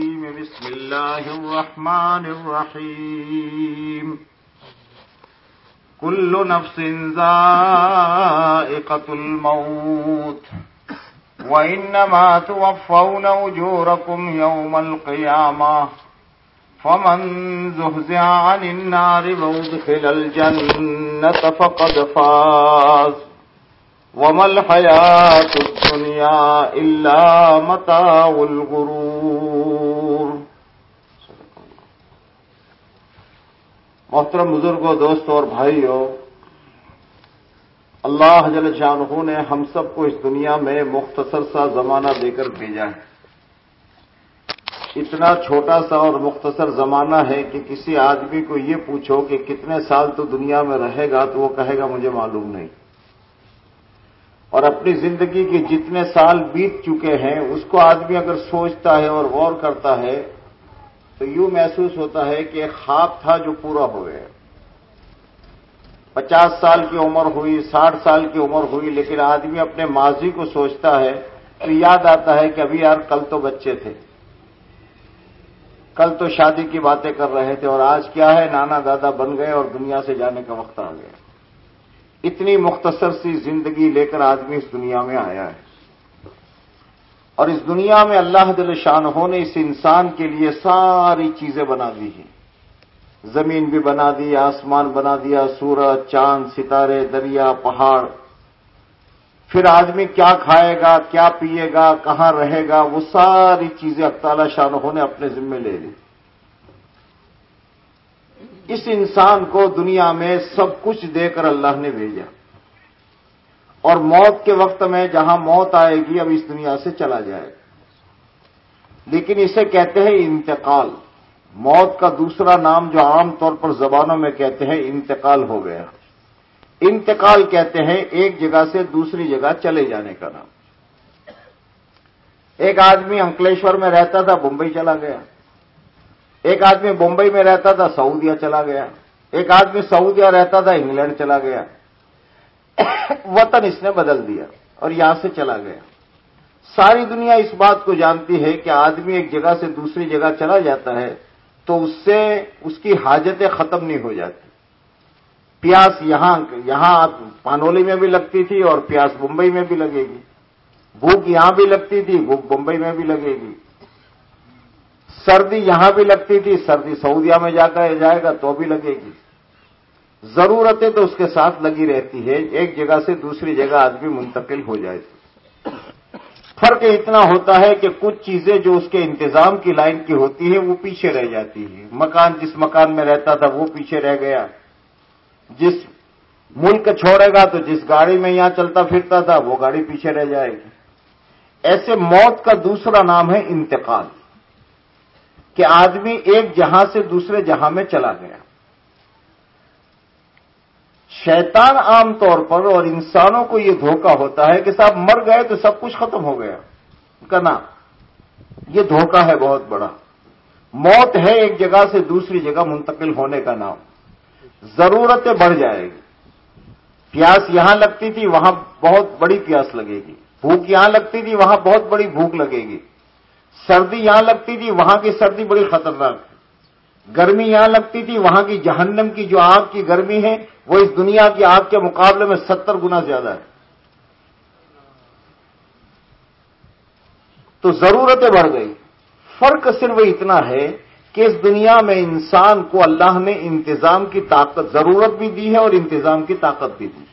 بسم الله الرحمن الرحيم. كل نفس ذائقة الموت. وإنما توفون أجوركم يوم القيامة. فمن زهزع عن النار وأدخل الجنة فقد فاز. وما الحياة الدنيا إلا متاع الغرور. محترم بزرگوں دوستوں اور بھائیوں اللہ جل شاہ نے ہم سب کو اس دنیا میں مختصر سا زمانہ دے کر بھیجا ہے۔ اتنا چھوٹا سا اور مختصر زمانہ ہے کہ کسی آدمی کو یہ پوچھو کہ کتنے سال تو دنیا میں رہے گا تو وہ کہے گا مجھے معلوم نہیں۔ اور اپنی زندگی کے جتنے سال بیت چکے ہیں، اس کو آدمی اگر سوچتا ہے اور غور کرتا ہے تو یوں محسوس ہوتا ہے کہ ایک خواب تھا جو پورا ہو گیا۔ پچاس سال کی عمر ہوئی، ساٹھ سال کی عمر ہوئی، لیکن آدمی اپنے ماضی کو سوچتا ہے تو یاد آتا ہے کہ ابھی یار کل تو بچے تھے۔ کل تو شادی کی باتیں کر رہے تھے اور آج کیا ہے؟ نانا دادا بن گئے اور دنیا سے جانے کا وقت آ گیا۔ اتنی مختصر سی زندگی لے کر آدمی اس دنیا میں آیا ہے۔ اور اس دنیا میں اللہ دل شاہ نے اس انسان کے لیے ساری چیزیں بنا دی ہیں۔ زمین بھی بنا دی، آسمان بنا دیا، سورج، چاند، ستارے، دریا، پہاڑ۔ پھر آدمی کیا کھائے گا، کیا پیے گا، کہاں رہے گا، وہ ساری چیزیں اختالا شاہ نے اپنے ذمے لے لی۔ اس انسان کو دنیا میں سب کچھ دے کر اللہ نے بھیجا۔ اور موت کے وقت میں جہاں موت آئے گی، اب اس دنیا سے چلا جائے لیکن اسے کہتے ہیں انتقال۔ موت کا دوسرا نام جو عام طور پر زبانوں میں کہتے ہیں انتقال ہو گیا۔ انتقال کہتے ہیں ایک جگہ سے دوسری جگہ چلے جانے کا نام۔ ایک آدمی انکلیشور میں رہتا تھا ممبئی چلا گیا۔ ایک آدمی بمبئی میں رہتا تھا، سعودیہ چلا گیا۔ ایک آدمی سعودیہ رہتا تھا، انگلینڈ چلا گیا۔ وطن اس نے بدل دیا اور یہاں سے چلا گیا۔ ساری دنیا اس بات کو جانتی ہے کہ آدمی ایک جگہ سے دوسری جگہ چلا جاتا ہے تو اس سے اس کی حاجتیں ختم نہیں ہو جاتی۔ پیاس یہاں یہاں پانولی میں بھی لگتی تھی اور پیاس ممبئی میں بھی لگے گی۔ بھوک یہاں بھی لگتی تھی، بھوک ممبئی میں بھی لگے گی۔ سردی یہاں بھی لگتی تھی، سردی سعودیہ میں جا کر جائے گا تو بھی لگے گی۔ ضرورتیں تو اس کے ساتھ لگی رہتی ہے ایک جگہ سے دوسری جگہ آدمی منتقل ہو جائے فرق اتنا ہوتا ہے کہ کچھ چیزیں جو اس کے انتظام کی لائن کی ہوتی ہے وہ پیچھے رہ جاتی ہے مکان جس مکان میں رہتا تھا، وہ پیچھے رہ گیا۔ جس ملک چھوڑے گا تو جس گاڑی میں یہاں چلتا پھرتا تھا، وہ گاڑی پیچھے رہ جائے گی۔ ایسے موت کا دوسرا نام ہے انتقال، کہ آدمی ایک جہاں سے دوسرے جہاں میں چلا گیا۔ شیطان عام طور پر اور انسانوں کو یہ دھوکہ ہوتا ہے کہ صاحب مر گئے تو سب کچھ ختم ہو گیا۔ کا نام۔ یہ دھوکہ ہے بہت بڑا۔ موت ہے ایک جگہ سے دوسری جگہ منتقل ہونے کا نام۔ ضرورتیں بڑھ جائے گی۔ پیاس یہاں لگتی تھی، وہاں بہت بڑی پیاس لگے گی۔ بھوک یہاں لگتی تھی، وہاں بہت بڑی بھوک لگے گی۔ سردی یہاں لگتی تھی، وہاں کی سردی بڑی خطرناک گرمی یہاں لگتی تھی، وہاں کی جہنم کی جو آگ کی گرمی ہے، وہ اس دنیا کی آگ کے مقابلے میں ستر گنا زیادہ ہے۔ تو ضرورتیں بڑھ گئی۔ فرق صرف اتنا ہے کہ اس دنیا میں انسان کو اللہ نے انتظام کی طاقت، ضرورت بھی دی ہے اور انتظام کی طاقت بھی دی۔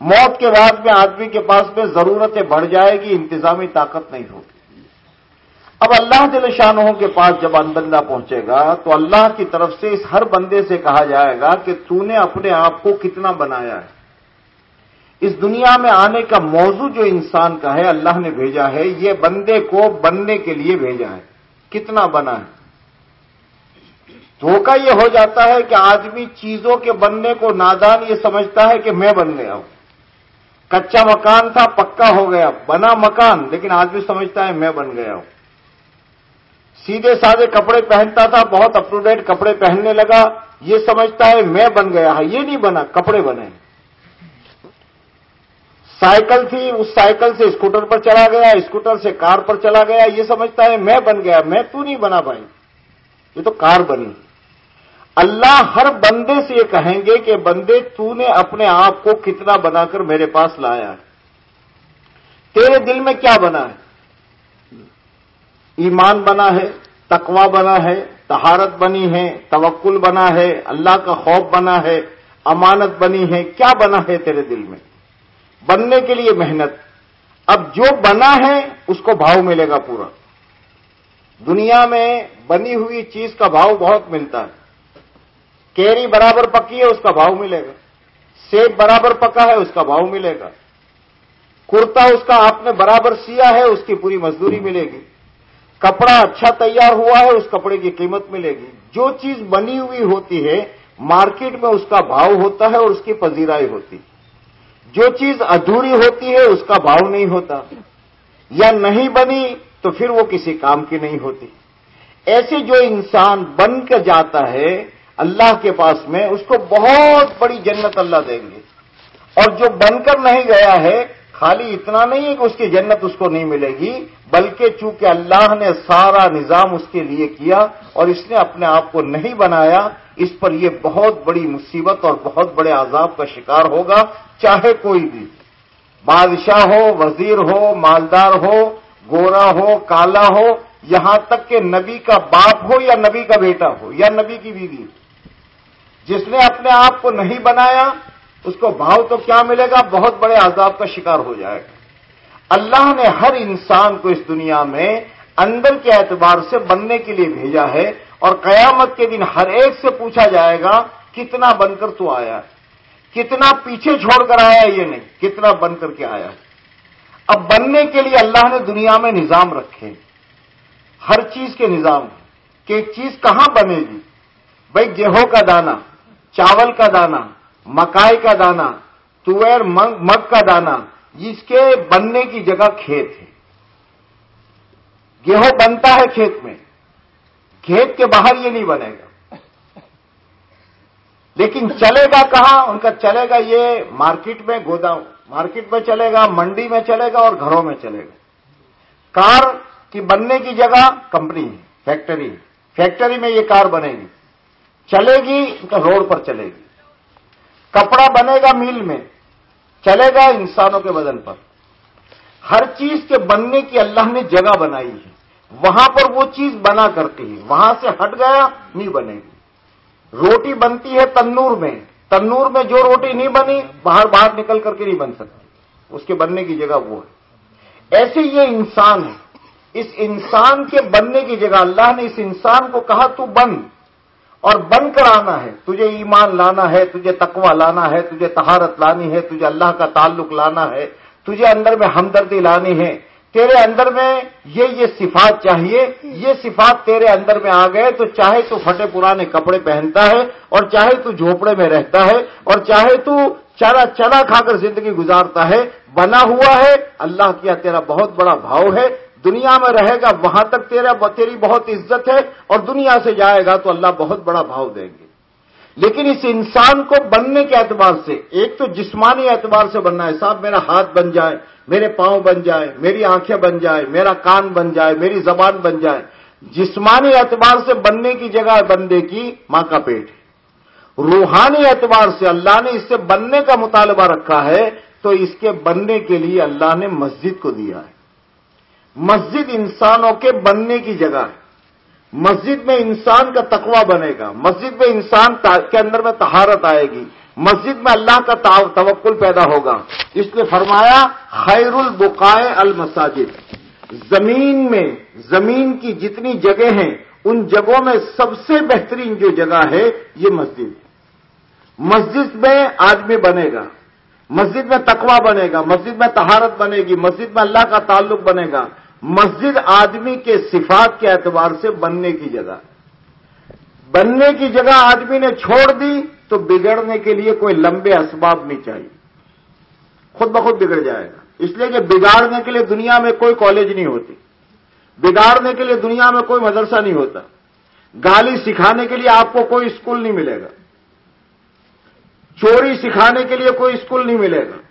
موت کے بعد میں آدمی کے پاس میں ضرورتیں بڑھ جائے گی، انتظامی طاقت نہیں ہوگی۔ اب اللہ دل شاہوں کے پاس جب بندہ پہنچے گا تو اللہ کی طرف سے اس ہر بندے سے کہا جائے گا کہ تو نے اپنے آپ کو کتنا بنایا ہے۔ اس دنیا میں آنے کا موضوع جو انسان کا ہے، اللہ نے بھیجا ہے، یہ بندے کو بننے کے لیے بھیجا ہے۔ کتنا بنا ہے؟ دھوکہ یہ ہو جاتا ہے کہ آدمی چیزوں کے بننے کو نادان یہ سمجھتا ہے کہ میں بن گیا ہوں کچا مکان تھا، پکا ہو گیا، بنا مکان، لیکن آدمی سمجھتا ہے میں بن گیا ہوں۔ سیدھے سادے کپڑے پہنتا تھا، بہت اپ ٹو ڈیٹ کپڑے پہننے لگا، یہ سمجھتا ہے میں بن گیا ہاں، یہ نہیں بنا، کپڑے بنے سائیکل تھی، اس سائیکل سے اسکوٹر پر چلا گیا، اسکوٹر سے کار پر چلا گیا، یہ سمجھتا ہے میں بن گیا، میں تو نہیں بنا بھائی۔ یہ تو کار بنی۔ اللہ ہر بندے سے یہ کہیں گے کہ بندے، تو نے اپنے آپ کو کتنا بنا کر میرے پاس لایا ہے۔ تیرے دل میں کیا بنا ہے؟ ایمان بنا ہے تقوا بنا ہے تہارت بنی ہے، توکل بنا ہے، اللہ کا خوف بنا ہے، امانت بنی ہے، کیا بنا ہے تیرے دل میں؟ بننے کے لیے محنت۔ اب جو بنا ہے، اس کو بھاؤ ملے گا پورا۔ دنیا میں بنی ہوئی چیز کا بھاؤ بہت ملتا ہے۔ کیری برابر پکی ہے، اس کا بھاؤ ملے گا۔ سیب برابر پکا ہے، اس کا بھاؤ ملے گا۔ کرتا اس کا آپ نے برابر سیا ہے، اس کی پوری مزدوری ملے گی۔ کپڑا اچھا تیار ہوا ہے، اس کپڑے کی قیمت ملے گی۔ جو چیز بنی ہوئی ہوتی ہے، مارکیٹ میں اس کا بھاؤ ہوتا ہے اور اس کی پذیرائی ہوتی جو چیز ادھوری ہوتی ہے، اس کا بھاؤ نہیں ہوتا۔ یا نہیں بنی تو پھر وہ کسی کام کی نہیں ہوتی۔ ایسے جو انسان بن کر جاتا ہے، اللہ کے پاس میں، اس کو بہت بڑی جنت اللہ دیں گے۔ اور جو بن کر نہیں گیا ہے خالی اتنا نہیں ہے کہ اس کی جنت اس کو نہیں ملے گی، بلکہ چونکہ اللہ نے سارا نظام اس کے لیے کیا اور اس نے اپنے آپ کو نہیں بنایا، اس پر یہ بہت بڑی مصیبت اور بہت بڑے عذاب کا شکار ہوگا، چاہے کوئی بھی۔ بادشاہ ہو، وزیر ہو، مالدار ہو، گورا ہو، کالا ہو، یہاں تک کہ نبی کا باپ ہو یا نبی کا بیٹا ہو یا نبی کی بیوی۔ جس نے اپنے آپ کو نہیں بنایا اس کو بھاؤ تو کیا ملے گا؟ بہت بڑے عذاب کا شکار ہو جائے گا۔ اللہ نے ہر انسان کو اس دنیا میں اندر کے اعتبار سے بننے کے لیے بھیجا ہے اور قیامت کے دن ہر ایک سے پوچھا جائے گا، کتنا بن کر تو آیا ہے؟ کتنا پیچھے چھوڑ کر آیا یہ نہیں، کتنا بن کر کے آیا اب بننے کے لیے اللہ نے دنیا میں نظام رکھے۔ ہر چیز کے نظام کہ ایک چیز کہاں بنے گی؟ بھائی گیہوں کا دانا چاول کا دانا مکائی کا دانا، تویر، مگ کا دانا، جس کے بننے کی جگہ کھیت ہے۔ گیہوں بنتا ہے کھیت میں۔ کھیت کے باہر یہ نہیں بنے گا۔ لیکن چلے گا کہاں؟ ان کا چلے گا یہ مارکیٹ میں گودام۔ مارکیٹ میں چلے گا، منڈی میں چلے گا اور گھروں میں چلے گا۔ کار کی بننے کی جگہ کمپنی ہے، فیکٹری فیکٹری میں یہ کار بنے گی۔ چلے گی تو روڈ پر چلے گی۔ کپڑا بنے گا میل میں، چلے گا انسانوں کے بدن پر۔ ہر چیز کے بننے کی اللہ نے جگہ بنائی ہے۔ وہاں پر وہ چیز بنا کرتی ہے۔ وہاں سے ہٹ گیا، نہیں بنے گی۔ روٹی بنتی ہے تنور میں۔ تنور میں جو روٹی نہیں بنی، باہر باہر نکل کر کے نہیں بن سکتی۔ اس کے بننے کی جگہ وہ ہے۔ ایسے یہ انسان ہے۔ اس انسان کے بننے کی جگہ اللہ نے اس انسان کو کہا، تو بن۔ اور بن کر آنا ہے، تجھے ایمان لانا ہے، تجھے تقوی لانا ہے، تجھے تہارت لانی ہے، تجھے اللہ کا تعلق لانا ہے، تجھے اندر میں ہمدردی لانی ہے۔ تیرے اندر میں یہ یہ صفات چاہیے، یہ صفات تیرے اندر میں آ گئے تو چاہے تو پھٹے پرانے کپڑے پہنتا ہے اور چاہے تو جھوپڑے میں رہتا ہے اور چاہے تو چلا چلا کھا کر زندگی گزارتا ہے۔ بنا ہوا ہے، اللہ کیا تیرا بہت بڑا بھاؤ ہے دنیا میں رہے گا، وہاں تک تیرا، تیری بہت عزت ہے اور دنیا سے جائے گا تو اللہ بہت بڑا بھاؤ دیں گے۔ لیکن اس انسان کو بننے کے اعتبار سے، ایک تو جسمانی اعتبار سے بننا ہے، صاحب میرا ہاتھ بن جائے، میرے پاؤں بن جائے، میری آنکھیں بن جائے، میرا کان بن جائے، میری زبان بن جائے۔ جسمانی اعتبار سے بننے کی جگہ بندے کی ماں کا پیٹ ہے۔ روحانی اعتبار سے اللہ نے اس سے بننے کا مطالبہ رکھا ہے، تو اس کے بننے کے لیے اللہ نے مسجد کو دیا ہے۔ مسجد انسانوں کے بننے کی جگہ ہے۔ مسجد میں انسان کا تقوی بنے گا۔ مسجد میں انسان کے اندر میں تہارت آئے گی۔ مسجد میں اللہ کا توکل پیدا ہوگا۔ اس نے فرمایا خیر البقائے المساجد۔ زمین میں، زمین کی جتنی جگہ ہیں، ان جگہوں میں سب سے بہترین جو جگہ ہے، یہ مسجد۔ مسجد میں آدمی بنے گا۔ مسجد میں تقوی بنے گا۔ مسجد میں تہارت بنے گی۔ مسجد میں اللہ کا تعلق بنے گا۔ مسجد آدمی کے صفات کے اعتبار سے بننے کی جگہ۔ بننے کی جگہ آدمی نے چھوڑ دی تو بگڑنے کے لیے کوئی لمبے اسباب نہیں چاہیے۔ خود بخود بگڑ جائے گا۔ اس لیے کہ بگاڑنے کے لیے دنیا میں کوئی کالج نہیں ہوتی۔ بگاڑنے کے لیے دنیا میں کوئی مدرسہ نہیں ہوتا۔ گالی سکھانے کے لیے آپ کو کوئی اسکول نہیں ملے گا۔ چوری سکھانے کے لیے کوئی اسکول نہیں ملے گا۔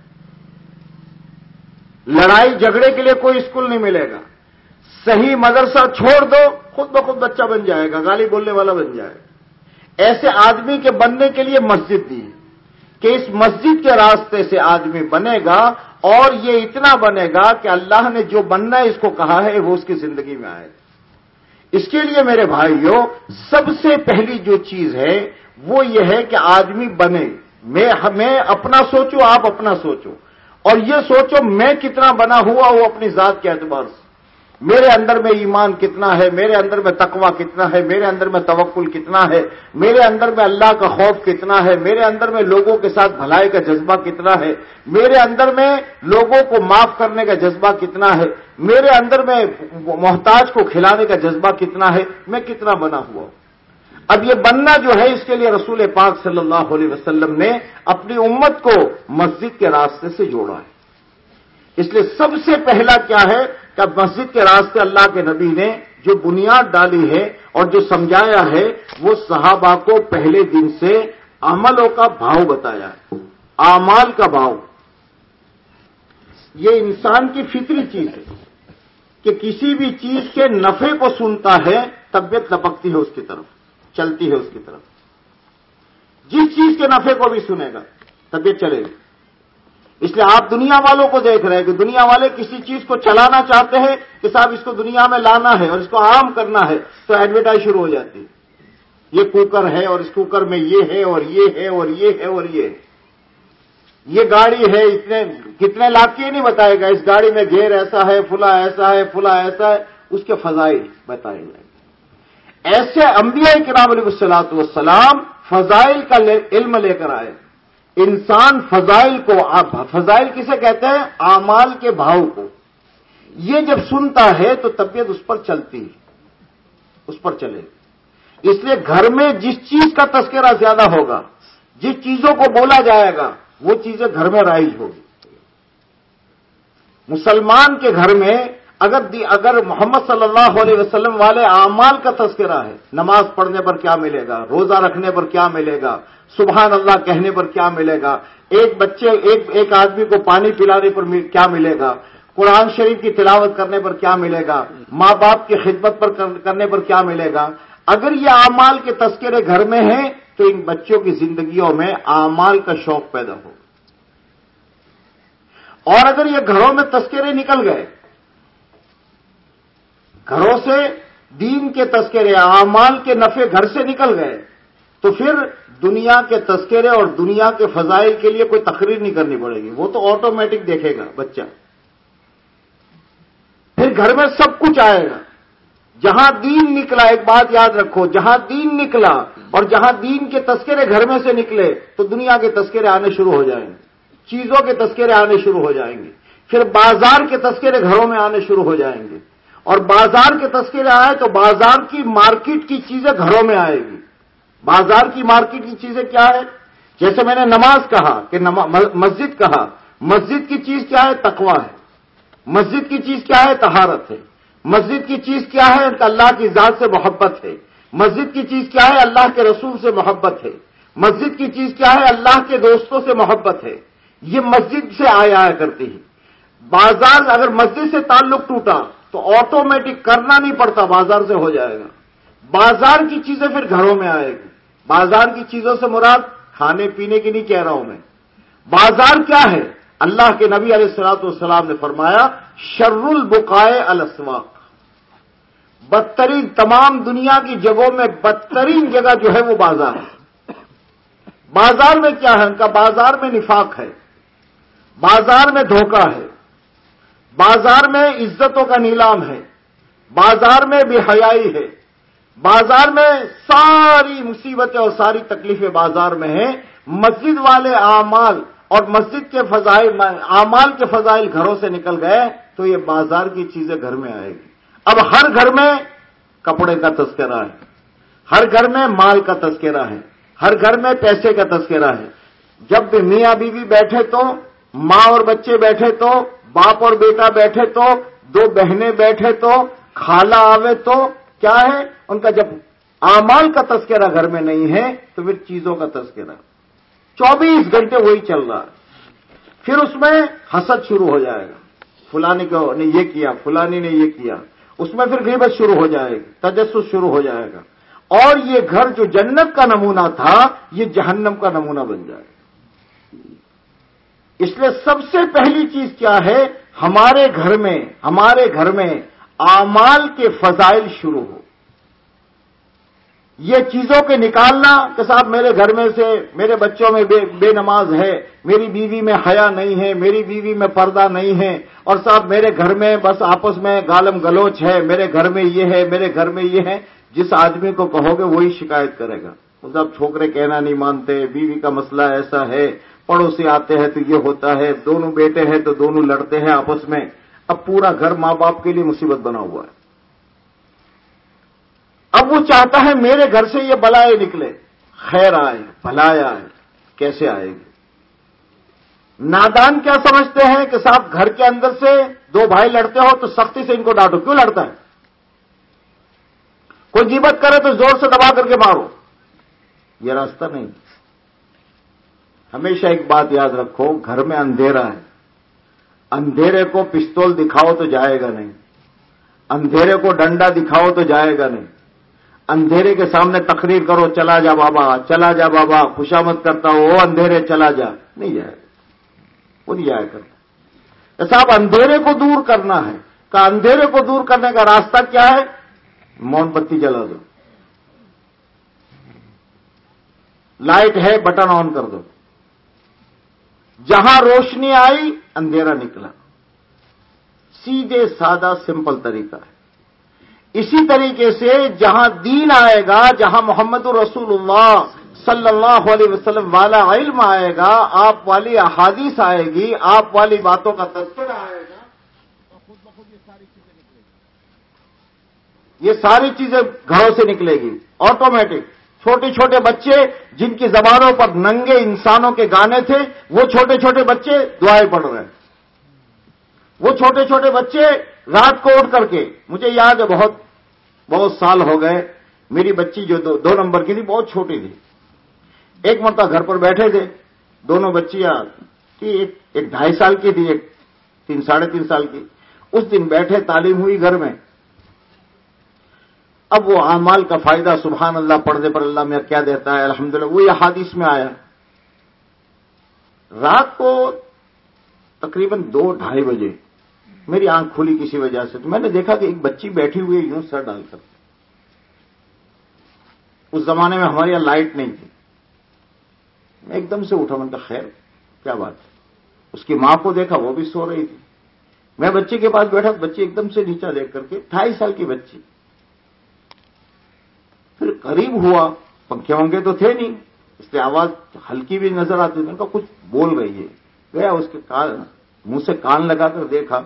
لڑائی جھگڑے کے لیے کوئی اسکول نہیں ملے گا۔ صحیح مدرسہ چھوڑ دو، خود بخود بچہ بن جائے گا، گالی بولنے والا بن جائے گا۔ ایسے آدمی کے بننے کے لیے مسجد دی کہ اس مسجد کے راستے سے آدمی بنے گا اور یہ اتنا بنے گا کہ اللہ نے جو بننا ہے اس کو کہا ہے، وہ اس کی زندگی میں آئے۔ اس کے لیے میرے بھائیوں، سب سے پہلی جو چیز ہے، وہ یہ ہے کہ آدمی بنے۔ میں اپنا سوچوں، آپ اپنا سوچو اور یہ سوچو میں کتنا بنا ہوا وہ اپنی ذات کے اعتبار سے۔ میرے اندر میں ایمان کتنا ہے، میرے اندر میں تقوی کتنا ہے، میرے اندر میں توکل کتنا ہے، میرے اندر میں اللہ کا خوف کتنا ہے، میرے اندر میں لوگوں کے ساتھ بھلائی کا جذبہ کتنا ہے، میرے اندر میں لوگوں کو معاف کرنے کا جذبہ کتنا ہے، میرے اندر میں محتاج کو کھلانے کا جذبہ کتنا ہے، میں کتنا بنا ہوا ہوں۔ اب یہ بننا جو ہے اس کے لیے رسول پاک صلی اللہ علیہ وسلم نے اپنی امت کو مسجد کے راستے سے جوڑا ہے۔ اس لیے سب سے پہلا کیا ہے کہ مسجد کے راستے اللہ کے نبی نے جو بنیاد ڈالی ہے اور جو سمجھایا ہے، وہ صحابہ کو پہلے دن سے عملوں کا بھاؤ بتایا ہے۔ آمال کا بھاؤ۔ یہ انسان کی فطری چیز ہے کہ کسی بھی چیز کے نفے کو سنتا ہے، طبیعت لپکتی ہے اس کی طرف۔ چلتی ہے اس کی طرف۔ جس چیز کے نفے کو بھی سنے گا، طبیعت چلے گی۔ اس لیے آپ دنیا والوں کو دیکھ رہے ہیں کہ دنیا والے کسی چیز کو چلانا چاہتے ہیں کہ صاحب اس کو دنیا میں لانا ہے اور اس کو عام کرنا ہے، تو ایڈورٹائز شروع ہو جاتی ہے۔ یہ کوکر ہے اور اس کوکر میں یہ ہے اور یہ ہے اور یہ ہے اور یہ ہے۔ یہ گاڑی ہے، اتنے کتنے لاکھ کی نہیں بتائے گا۔ اس گاڑی میں گھیر ایسا ہے فلا ایسا ہے فلا ایسا ہے۔ اس کے فضائل بتائے جائیں۔ گے ایسے انبیاء کرام علیہ السلاط والسلام فضائل کا علم لے کر آئے۔ انسان فضائل کو فضائل کسے کہتے ہیں؟ آمال کے بھاؤ کو۔ یہ جب سنتا ہے تو طبیعت اس پر چلتی اس پر چلے۔ اس لیے گھر میں جس چیز کا تذکرہ زیادہ ہوگا، جس چیزوں کو بولا جائے گا، وہ چیزیں گھر میں رائج ہوگی۔ مسلمان کے گھر میں اگر اگر محمد صلی اللہ علیہ وسلم والے اعمال کا تذکرہ ہے، نماز پڑھنے پر کیا ملے گا؟ روزہ رکھنے پر کیا ملے گا؟ سبحان اللہ کہنے پر کیا ملے گا؟ ایک بچے، ایک ایک آدمی کو پانی پلانے پر کیا ملے گا؟ قرآن شریف کی تلاوت کرنے پر کیا ملے گا؟ ماں باپ کی خدمت پر کرنے پر کیا ملے گا؟ اگر یہ اعمال کے تذکرے گھر میں ہیں، تو ان بچوں کی زندگیوں میں اعمال کا شوق پیدا ہو۔ اور اگر یہ گھروں میں تذکرے نکل گئے گھروں سے دین کے تذکرے اعمال کے نفے گھر سے نکل گئے، تو پھر دنیا کے تذکرے اور دنیا کے فضائل کے لیے کوئی تقریر نہیں کرنی پڑے گی۔ وہ تو آٹومیٹک دیکھے گا بچہ۔ پھر گھر میں سب کچھ آئے گا۔ جہاں دین نکلا، ایک بات یاد رکھو، جہاں دین نکلا اور جہاں دین کے تذکرے گھر میں سے نکلے، تو دنیا کے تذکرے آنے شروع ہو جائیں گے۔ چیزوں کے تذکرے آنے شروع ہو جائیں گے۔ پھر بازار کے تذکرے گھروں میں آنے شروع ہو جائیں گے۔ اور بازار کے تذکرے آئے تو بازار کی مارکیٹ کی چیزیں گھروں میں آئے گی۔ بازار کی مارکیٹ کی چیزیں کیا ہے جیسے میں نے نماز کہا کہ مسجد کہا، مسجد کی چیز کیا ہے؟ تقوا ہے۔ مسجد کی چیز کیا ہے؟ تہارت ہے۔ مسجد کی چیز کیا ہے؟ اللہ کی ذات سے محبت ہے۔ مسجد کی چیز کیا ہے؟ اللہ کے رسول سے محبت ہے۔ مسجد کی چیز کیا ہے؟ اللہ کے دوستوں سے محبت ہے۔ یہ مسجد سے آیا آیا کرتی ہے۔ بازار اگر مسجد سے تعلق ٹوٹا تو آٹومیٹک کرنا نہیں پڑتا، بازار سے ہو جائے گا۔ بازار کی چیزیں پھر گھروں میں آئے گی۔ بازار کی چیزوں سے مراد کھانے پینے کی نہیں، کہہ رہا ہوں میں۔ بازار کیا ہے؟ اللہ کے نبی علیہ السلاط والسلام نے فرمایا شر البقائے الاسواق۔ بدترین تمام دنیا کی جگہوں میں بدترین جگہ جو ہے وہ بازار ہے۔ بازار میں کیا ہے؟ ان کا بازار میں نفاق ہے۔ بازار میں دھوکہ ہے۔ بازار میں عزتوں کا نیلام ہے، بازار میں بے حیائی ہے، بازار میں ساری مصیبتیں اور ساری تکلیفیں بازار میں ہیں۔ مسجد والے اعمال اور مسجد کے فضائل، اعمال کے فضائل گھروں سے نکل گئے تو یہ بازار کی چیزیں گھر میں آئے گی۔ اب ہر گھر میں کپڑے کا تذکرہ ہے، ہر گھر میں مال کا تذکرہ ہے، ہر گھر میں پیسے کا تذکرہ ہے۔ جب بھی میاں بیوی بیٹھے تو، ماں اور بچے بیٹھے تو باپ اور بیٹا بیٹھے تو، دو بہنیں بیٹھے تو، خالہ آوے تو، کیا ہے؟ ان کا جب آمال کا تذکرہ گھر میں نہیں ہے، تو پھر چیزوں کا تذکرہ۔ چوبیس گھنٹے وہی چل رہا۔ ہے پھر اس میں حسد شروع ہو جائے گا۔ فلانی کو نے یہ کیا، فلانی نے یہ کیا۔ اس میں پھر غیبت شروع ہو جائے گی، تجسس شروع ہو جائے گا۔ اور یہ گھر جو جنت کا نمونہ تھا، یہ جہنم کا نمونہ بن جائے گا۔ اس لیے سب سے پہلی چیز کیا ہے؟ ہمارے گھر میں، ہمارے گھر میں آمال کے فضائل شروع ہو۔ یہ چیزوں کے نکالنا کہ صاحب میرے گھر میں سے میرے بچوں میں بے بے نماز ہے، میری بیوی میں حیا نہیں ہے، میری بیوی میں پردہ نہیں ہے، اور صاحب میرے گھر میں بس آپس میں گالم گلوچ ہے، میرے گھر میں یہ ہے، میرے گھر میں یہ ہے، جس آدمی کو کہو گے وہی شکایت کرے گا۔ صاحب چھوکرے کہنا نہیں مانتے، بیوی کا مسئلہ ایسا ہے۔ پڑوسی آتے ہیں تو یہ ہوتا ہے، دونوں بیٹے ہیں تو دونوں لڑتے ہیں آپس میں۔ اب پورا گھر ماں باپ کے لیے مصیبت بنا ہوا ہے۔ اب وہ چاہتا ہے میرے گھر سے یہ بلائے نکلے۔ خیر آئے بھلایا آئے، کیسے آئے گی؟ نادان کیا سمجھتے ہیں کہ صاحب گھر کے اندر سے دو بھائی لڑتے ہو تو سختی سے ان کو ڈانٹو۔ کیوں لڑتا ہے؟ کوئی جیبت کرے تو زور سے دبا کر کے مارو۔ یہ راستہ نہیں۔ ہمیشہ ایک بات یاد رکھو، گھر میں اندھیرا ہے۔ اندھیرے کو پستول دکھاؤ تو جائے گا نہیں۔ اندھیرے کو ڈنڈا دکھاؤ تو جائے گا نہیں۔ اندھیرے کے سامنے تقریر کرو، چلا جا بابا، چلا جا بابا، خوشامد کرتا ہو وہ اندھیرے چلا جا۔ نہیں جائے۔ وہ نہیں جایا کرتا۔ صاحب، اندھیرے کو دور کرنا ہے۔ کہ اندھیرے کو دور کرنے کا راستہ کیا ہے؟ مون بتی جلا دو۔ لائٹ ہے، بٹن آن کر دو۔ جہاں روشنی آئی، اندھیرا نکلا۔ سیدھے، سادہ، سمپل طریقہ ہے۔ اسی طریقے سے جہاں دین آئے گا، جہاں محمد الرسول اللہ صلی اللہ علیہ وسلم والا علم آئے گا، آپ والی احادیث آئے گی، آپ والی باتوں کا تذکرہ آئے گا۔ خود بخود یہ ساری چیزیں نکلے گی یہ ساری چیزیں گھروں سے نکلے گی آٹومیٹک چھوٹے چھوٹے بچے جن کی زبانوں پر ننگے انسانوں کے گانے تھے، وہ چھوٹے چھوٹے بچے دعائیں پڑھ رہے ہیں۔ وہ چھوٹے چھوٹے بچے رات کو اٹھ کر کے، مجھے یاد ہے بہت بہت سال ہو گئے، میری بچی جو دو دو نمبر کی تھی، بہت چھوٹی تھی۔ ایک مرتبہ گھر پر بیٹھے تھے، دونوں بچیاں ایک ایک ڈھائی سال کی تھی، ایک تین، ساڑھے تین سال کی۔ اس دن بیٹھے، تعلیم ہوئی گھر میں۔ اب وہ اعمال کا فائدہ سبحان اللہ پڑھنے پر اللہ میں کیا دیتا ہے؟ الحمدللہ وہ یہ حادث میں آیا۔ رات کو تقریباً دو ڈھائی بجے میری آنکھ کھلی کسی وجہ سے تو میں نے دیکھا کہ ایک بچی بیٹھی ہوئی یوں سر ڈال کر۔ اس زمانے میں ہمارے یہاں لائٹ نہیں تھی۔ میں ایک دم سے اٹھا، میں نے کہا، خیر، کیا بات ہے؟ اس کی ماں کو دیکھا، وہ بھی سو رہی تھی۔ میں بچے کے پاس بیٹھا، بچی ایک دم سے نیچا دیکھ کر کے، ڈھائی سال کی بچی۔ پھر قریب ہوا، پنکھے ونکھے تو تھے نہیں۔ اس لیے آواز ہلکی بھی نظر آتی تھی کچھ بول رہی ہے۔ گیا اس کے کان، منہ سے کان لگا کر دیکھا۔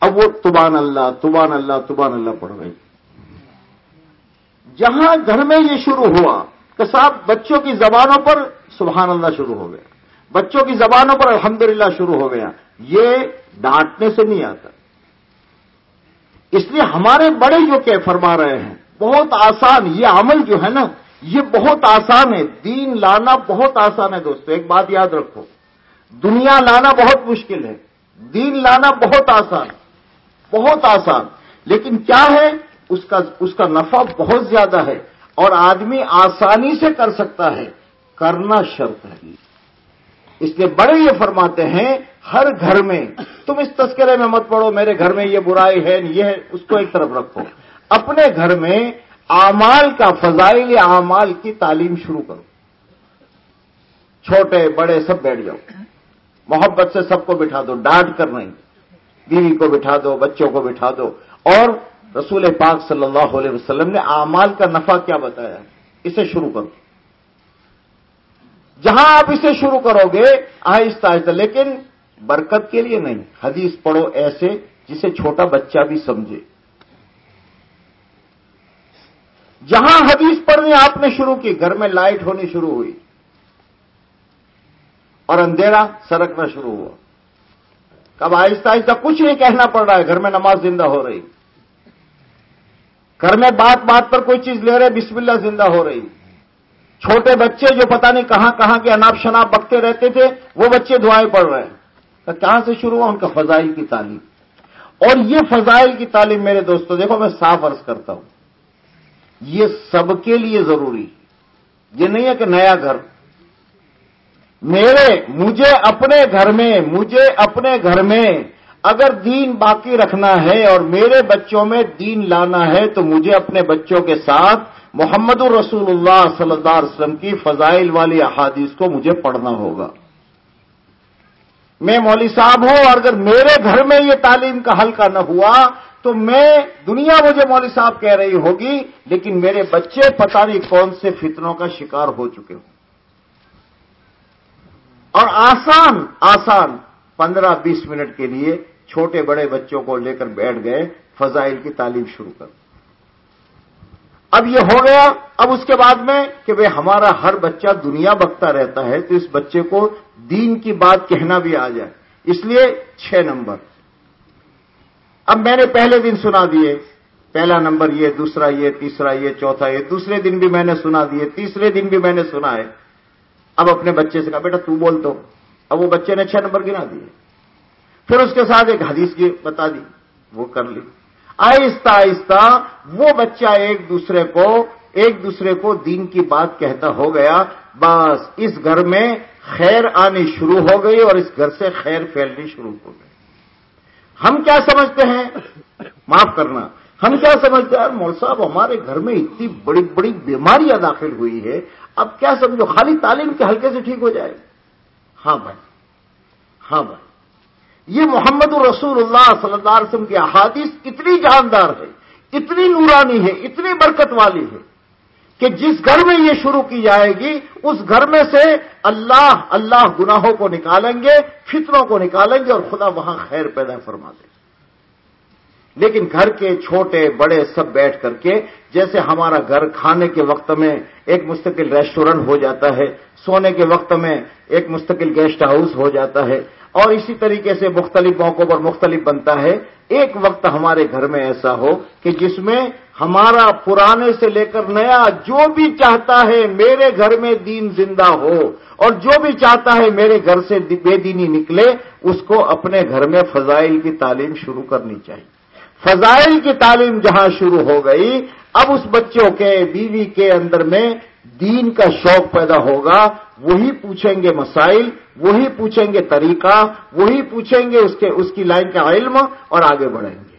اب وہ تبان اللہ تبان اللہ تبان اللہ پڑھ رہی۔ جہاں گھر میں یہ شروع ہوا کہ صاحب بچوں کی زبانوں پر سبحان اللہ شروع ہو گیا۔ بچوں کی زبانوں پر الحمدللہ شروع ہو گیا۔ یہ ڈانٹنے سے نہیں آتا۔ اس لیے ہمارے بڑے جو کہ فرما رہے ہیں بہت آسان، یہ عمل جو ہے نا، یہ بہت آسان ہے۔ دین لانا بہت آسان ہے دوستو، ایک بات یاد رکھو۔ دنیا لانا بہت مشکل ہے۔ دین لانا بہت آسان بہت آسان۔ لیکن کیا ہے؟ اس کا اس کا نفع بہت زیادہ ہے اور آدمی آسانی سے کر سکتا ہے۔ کرنا شرط ہے۔ اس لیے بڑے یہ فرماتے ہیں، ہر گھر میں، تم اس تذکرے میں مت پڑو میرے گھر میں یہ برائی ہے، یہ ہے، اس کو ایک طرف رکھو۔ اپنے گھر میں اعمال کا فضائل اعمال کی تعلیم شروع کرو۔ چھوٹے، بڑے سب بیٹھ جاؤ۔ محبت سے سب کو بٹھا دو، ڈانٹ کر نہیں۔ بیوی کو بٹھا دو، بچوں کو بٹھا دو۔ اور رسول پاک صلی اللہ علیہ وسلم نے اعمال کا نفع کیا بتایا اسے شروع کرو۔ جہاں آپ اسے شروع کرو گے، آہستہ آہستہ، لیکن برکت کے لیے نہیں۔ حدیث پڑھو ایسے جسے چھوٹا بچہ بھی سمجھے۔ جہاں حدیث پڑھنے آپ نے شروع کی، گھر میں لائٹ ہونی شروع ہوئی۔ اور اندھیرا سرکنا شروع ہوا۔ کب آہستہ آہستہ کچھ نہیں کہنا پڑ رہا ہے، گھر میں نماز زندہ ہو رہی۔ گھر میں بات بات پر کوئی چیز لے رہے، بسم اللہ زندہ ہو رہی۔ چھوٹے بچے جو پتہ نہیں کہاں کہاں کے اناپ شناپ بکتے رہتے تھے، وہ بچے دعائیں پڑھ رہے ہیں۔ کہاں سے شروع ہوا؟ ان کا فضائی کی تعلیم۔ اور یہ فضائل کی تعلیم میرے دوستوں دیکھو میں صاف عرض کرتا ہوں۔ یہ سب کے لیے ضروری یہ نہیں ہے کہ نیا گھر۔ میرے، مجھے اپنے گھر میں، مجھے اپنے گھر میں اگر دین باقی رکھنا ہے اور میرے بچوں میں دین لانا ہے تو مجھے اپنے بچوں کے ساتھ محمد الرسول اللہ صلی اللہ علیہ وسلم کی فضائل والی احادیث کو مجھے پڑھنا ہوگا۔ میں مولوی صاحب ہوں اور اگر میرے گھر میں یہ تعلیم کا حلقہ نہ ہوا تو میں دنیا مجھے مولوی صاحب کہہ رہی ہوگی، لیکن میرے بچے پتہ نہیں کون سے فتنوں کا شکار ہو چکے ہوں۔ اور آسان آسان، پندرہ بیس منٹ کے لیے چھوٹے بڑے بچوں کو لے کر بیٹھ گئے، فضائل کی تعلیم شروع کر۔ اب یہ ہو گیا، اب اس کے بعد میں کہ بھائی ہمارا ہر بچہ دنیا بکتا رہتا ہے تو اس بچے کو دین کی بات کہنا بھی آ جائے۔ اس لیے چھ نمبر۔ اب میں نے پہلے دن سنا دیے، پہلا نمبر یہ، دوسرا یہ، تیسرا یہ، چوتھا یہ، دوسرے دن بھی میں نے سنا دیے، تیسرے دن بھی میں نے سنا ہے۔ اب اپنے بچے سے کہا، بیٹا تو بول تو۔ اب وہ بچے نے چھ نمبر گنا دیے۔ پھر اس کے ساتھ ایک حدیث کی بتا دی، وہ کر لی۔ آہستہ آہستہ وہ بچہ ایک دوسرے کو، ایک دوسرے کو دین کی بات کہتا ہو گیا۔ بس اس گھر میں خیر آنی شروع ہو گئی اور اس گھر سے خیر پھیلنی شروع ہو گئی۔ ہم کیا سمجھتے ہیں؟ معاف کرنا۔ ہم کیا سمجھتے ہیں؟ مول صاحب، ہمارے گھر میں اتنی بڑی بڑی بیماریاں داخل ہوئی ہے اب کیا سمجھو، خالی تعلیم کے ہلکے سے ٹھیک ہو جائے۔ ہاں بھائی ہاں بھائی۔ یہ محمد الرسول اللہ صلی اللہ علیہ وسلم کی احادیث اتنی جاندار ہے، اتنی نورانی ہے، اتنی برکت والی ہے کہ جس گھر میں یہ شروع کی جائے گی، اس گھر میں سے اللہ اللہ گناہوں کو نکالیں گے فطروں کو نکالیں گے اور خدا وہاں خیر پیدا فرما دے۔ لیکن گھر کے چھوٹے بڑے سب بیٹھ کر کے جیسے ہمارا گھر کھانے کے وقت میں ایک مستقل ریسٹورنٹ ہو جاتا ہے، سونے کے وقت میں ایک مستقل گیسٹ ہاؤس ہو جاتا ہے اور اسی طریقے سے مختلف موقعوں پر مختلف بنتا ہے۔ ایک وقت ہمارے گھر میں ایسا ہو کہ جس میں ہمارا پرانے سے لے کر نیا جو بھی چاہتا ہے میرے گھر میں دین زندہ ہو اور جو بھی چاہتا ہے میرے گھر سے بے دینی نکلے، اس کو اپنے گھر میں فضائل کی تعلیم شروع کرنی چاہیے۔ فضائل کی تعلیم جہاں شروع ہو گئی، اب اس بچوں کے، بیوی کے اندر میں دین کا شوق پیدا ہوگا۔ وہی پوچھیں گے مسائل، وہی پوچھیں گے طریقہ، وہی پوچھیں گے اس کے، اس کی لائن کا علم اور آگے بڑھیں گے۔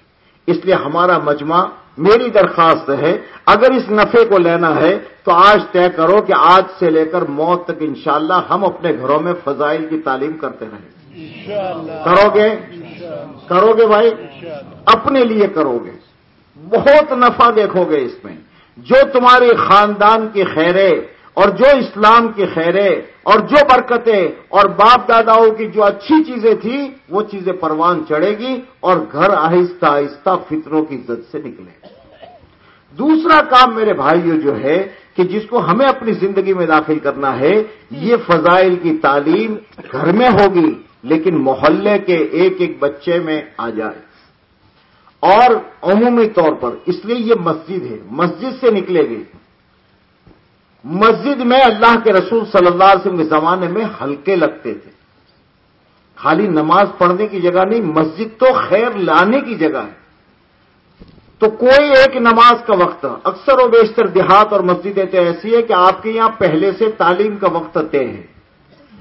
اس لیے ہمارا مجمع میری درخواست ہے اگر اس نفے کو لینا ہے تو آج طے کرو کہ آج سے لے کر موت تک انشاءاللہ ہم اپنے گھروں میں فضائل کی تعلیم کرتے رہیں۔ کرو گے کرو گے بھائی؟ اپنے لیے کرو گے بہت نفع دیکھو گے اس میں۔ جو تمہارے خاندان کی خیریں اور جو اسلام کی خیریں اور جو برکتیں اور باپ داداؤں کی جو اچھی چیزیں تھیں، وہ چیزیں پروان چڑھے گی اور گھر آہستہ آہستہ فطروں کی عزت سے نکلے دوسرا کام میرے بھائیوں جو ہے کہ جس کو ہمیں اپنی زندگی میں داخل کرنا ہے، یہ فضائل کی تعلیم گھر میں ہوگی، لیکن محلے کے ایک ایک بچے میں آ جائے۔ اور عمومی طور پر اس لیے یہ مسجد ہے، مسجد سے نکلے گی۔ مسجد میں اللہ کے رسول صلی اللہ علیہ وسلم کے زمانے میں ہلکے لگتے تھے۔ خالی نماز پڑھنے کی جگہ نہیں، مسجد تو خیر لانے کی جگہ ہے۔ تو کوئی ایک نماز کا وقت، اکثر و بیشتر دیہات اور مسجدیں تو ایسی ہے کہ آپ کے یہاں پہلے سے تعلیم کا وقت طے ہے۔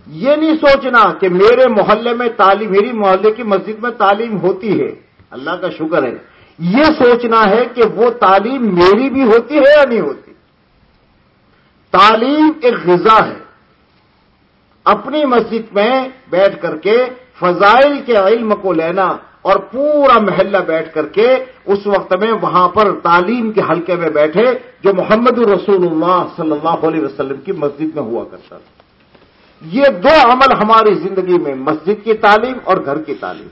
یہ نہیں سوچنا کہ میرے محلے میں تعلیم، میری محلے کی مسجد میں تعلیم ہوتی ہے۔ اللہ کا شکر ہے۔ یہ سوچنا ہے کہ وہ تعلیم میری بھی ہوتی ہے یا نہیں ہوتی۔ تعلیم ایک غذا ہے۔ اپنی مسجد میں بیٹھ کر کے فضائل کے علم کو لینا اور پورا محلہ بیٹھ کر کے اس وقت میں وہاں پر تعلیم کے حلقے میں بیٹھے جو محمد رسول اللہ صلی اللہ علیہ وسلم کی مسجد میں ہوا کرتا تھا۔ یہ دو عمل ہماری زندگی میں مسجد کی تعلیم اور گھر کی تعلیم۔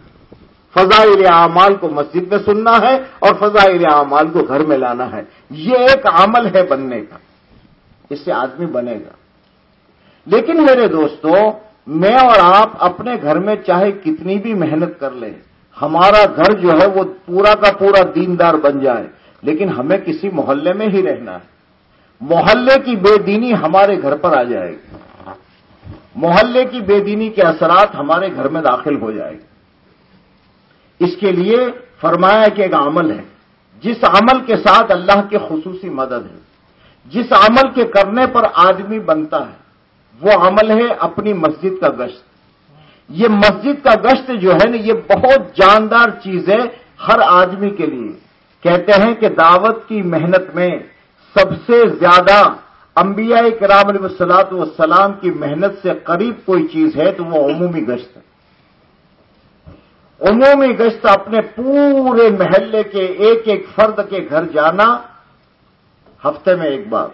فضائل اعمال کو مسجد میں سننا ہے اور فضائل اعمال کو گھر میں لانا ہے۔ یہ ایک عمل ہے بننے کا۔ اس سے آدمی بنے گا۔ لیکن میرے دوستوں میں اور آپ اپنے گھر میں چاہے کتنی بھی محنت کر لیں، ہمارا گھر جو ہے وہ پورا کا پورا دیندار بن جائے۔ لیکن ہمیں کسی محلے میں ہی رہنا ہے۔ محلے کی بے دینی ہمارے گھر پر آ جائے گی۔ محلے کی بے دینی کے اثرات ہمارے گھر میں داخل ہو جائے گی۔ اس کے لیے فرمایا کہ ایک عمل ہے۔ جس عمل کے ساتھ اللہ کی خصوصی مدد ہے۔ جس عمل کے کرنے پر آدمی بنتا ہے، وہ عمل ہے اپنی مسجد کا گشت۔ یہ مسجد کا گشت جو ہے نا، یہ بہت جاندار چیز ہے ہر آدمی کے لیے۔ کہتے ہیں کہ دعوت کی محنت میں سب سے زیادہ انبیاء کرام علیہ السلاط والسلام کی محنت سے قریب کوئی چیز ہے تو وہ عمومی گشت ہے۔ عمومی گشت اپنے پورے محلے کے ایک ایک فرد کے گھر جانا ہفتے میں ایک بار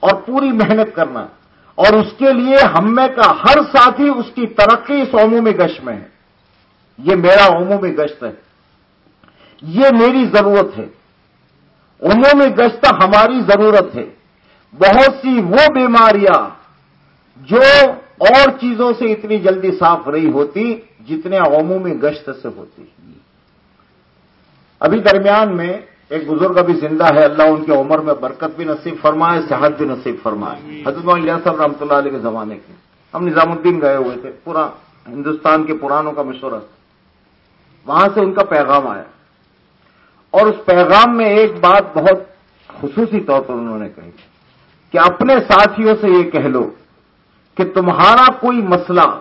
اور پوری محنت کرنا اور اس کے لیے ہمیں کا ہر ساتھی اس کی ترقی اس عمومی گشت میں ہے۔ یہ میرا عمومی گشت ہے۔ یہ میری ضرورت ہے۔ عمومی گشت ہماری ضرورت ہے۔ بہت سی وہ بیماریاں جو اور چیزوں سے اتنی جلدی صاف نہیں ہوتی جتنے عمومی گشت سے ہوتی ابھی درمیان میں ایک بزرگ ابھی زندہ ہے اللہ ان کی عمر میں برکت بھی نصیب فرمائے صحت بھی نصیب فرمائے۔ حضرت اللہ صاحب رحمۃ اللہ علیہ کے زمانے کے۔ ہم نظام الدین گئے ہوئے تھے پورا ہندوستان کے پرانوں کا مشورہ وہاں سے ان کا پیغام آیا۔ اور اس پیغام میں ایک بات بہت خصوصی طور پر انہوں نے کہی کہ اپنے ساتھیوں سے یہ کہہ لو کہ تمہارا کوئی مسئلہ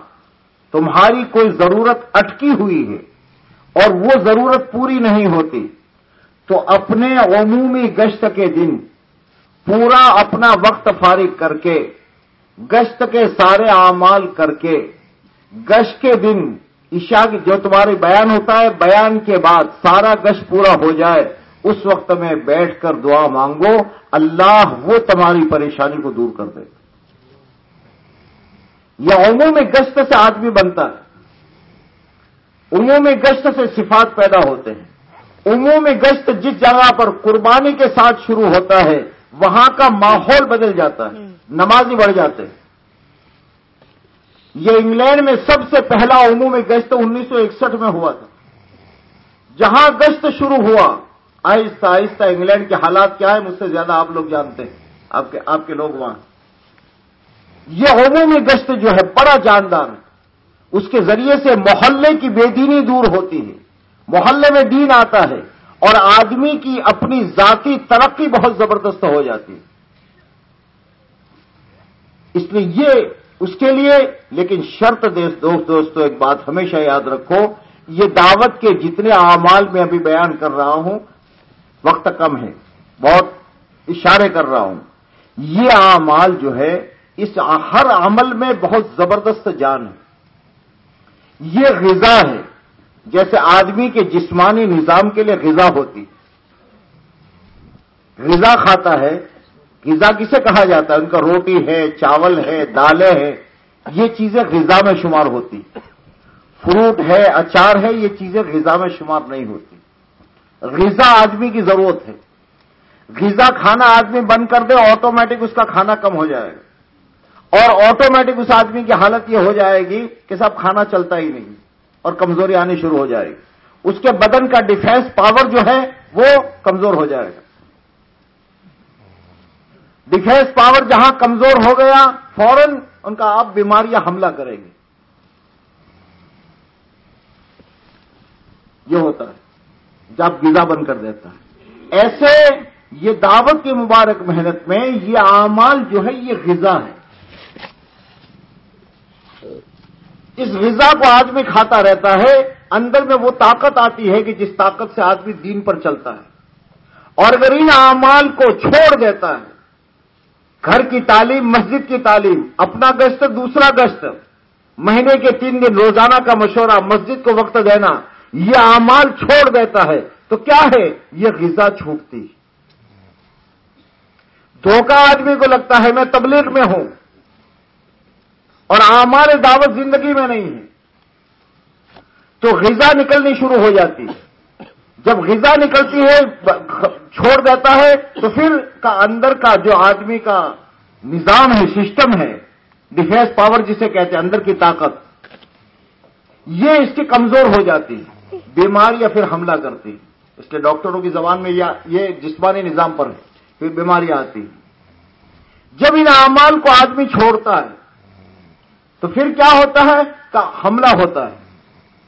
تمہاری کوئی ضرورت اٹکی ہوئی ہے اور وہ ضرورت پوری نہیں ہوتی تو اپنے عمومی گشت کے دن پورا اپنا وقت فارغ کر کے، گشت کے سارے اعمال کر کے، گشت کے دن عشاء جو تمہارے بیان ہوتا ہے، بیان کے بعد سارا گشت پورا ہو جائے، اس وقت میں بیٹھ کر دعا مانگو، اللہ وہ تمہاری پریشانی کو دور کر دے۔ یہ عمومی گشت سے آدمی بنتا ہے۔ عمومی گشت سے صفات پیدا ہوتے ہیں۔ عمومی گشت جس جگہ پر قربانی کے ساتھ شروع ہوتا ہے وہاں کا ماحول بدل جاتا ہے نمازی بڑھ جاتے ہیں۔ یہ انگلینڈ میں سب سے پہلا عمومی گشت انیس سو اکسٹھ میں ہوا تھا۔ جہاں گشت شروع ہوا آہستہ آہستہ انگلینڈ کے حالات کیا ہے مجھ سے زیادہ آپ لوگ جانتے ہیں۔ آپ کے آپ کے لوگ وہاں۔ یہ عمومی گشت جو ہے بڑا جاندار ہے۔ اس کے ذریعے سے محلے کی بے دینی دور ہوتی ہے۔ محلے میں دین آتا ہے اور آدمی کی اپنی ذاتی ترقی بہت زبردست ہو جاتی ہے۔ اس لیے یہ اس کے لیے، لیکن شرط دوست دوستو، ایک بات ہمیشہ یاد رکھو، یہ دعوت کے جتنے اعمال میں ابھی بیان کر رہا ہوں، وقت کم ہے، بہت اشارے کر رہا ہوں۔ یہ اعمال جو ہے، اس ہر عمل میں بہت زبردست جان ہے۔ یہ غذا ہے۔ جیسے آدمی کے جسمانی نظام کے لیے غذا ہوتی غذا کھاتا ہے، غذا کسے کہا جاتا ہے؟ ان کا روٹی ہے، چاول ہے، دالیں ہیں۔ یہ چیزیں غذا میں شمار ہوتی فروٹ ہے، اچار ہے، یہ چیزیں غذا میں شمار نہیں ہوتی۔ غذا آدمی کی ضرورت ہے۔ غذا کھانا آدمی بند کر دے، آٹومیٹک اس کا کھانا کم ہو جائے گا۔ اور آٹومیٹک اس آدمی کی حالت یہ ہو جائے گی کہ صاحب کھانا چلتا ہی نہیں۔ اور کمزوری آنی شروع ہو جائے گی۔ اس کے بدن کا ڈیفینس پاور جو ہے وہ کمزور ہو جائے گا۔ ڈیفینس پاور جہاں کمزور ہو گیا فوراً ان کا آپ بیماریاں حملہ کریں گے۔ یہ ہوتا ہے۔ جب غذا بند کر دیتا ہے۔ ایسے یہ دعوت کی مبارک محنت میں یہ اعمال جو ہے یہ غذا ہے۔ اس غذا کو آدمی کھاتا رہتا ہے، اندر میں وہ طاقت آتی ہے کہ جس طاقت سے آدمی دین پر چلتا ہے۔ اور اگر ان اعمال کو چھوڑ دیتا ہے، گھر کی تعلیم، مسجد کی تعلیم، اپنا گشت، دوسرا گشت، مہینے کے تین دن روزانہ کا مشورہ، مسجد کو وقت دینا، یہ اعمال چھوڑ دیتا ہے، تو کیا ہے؟ یہ غذا چھوٹتی۔ دھوکہ آدمی کو لگتا ہے، میں تبلیغ میں ہوں۔ اور ہمارے دعوت زندگی میں نہیں ہے۔ تو غذا نکلنی شروع ہو جاتی ہے۔ جب غذا نکلتی ہے، چھوڑ دیتا ہے، تو پھر کا اندر کا جو آدمی کا نظام ہے، سسٹم ہے، ڈیفینس پاور جسے کہتے ہیں، اندر کی طاقت، یہ اس کی کمزور ہو جاتی ہے۔ بیمار یا پھر حملہ کرتی اس کے ڈاکٹروں کی زبان میں یہ جسمانی نظام پر ہے، پھر بیماریاں آتی جب ان اعمال کو آدمی چھوڑتا ہے تو پھر کیا ہوتا ہے؟ کا حملہ ہوتا ہے۔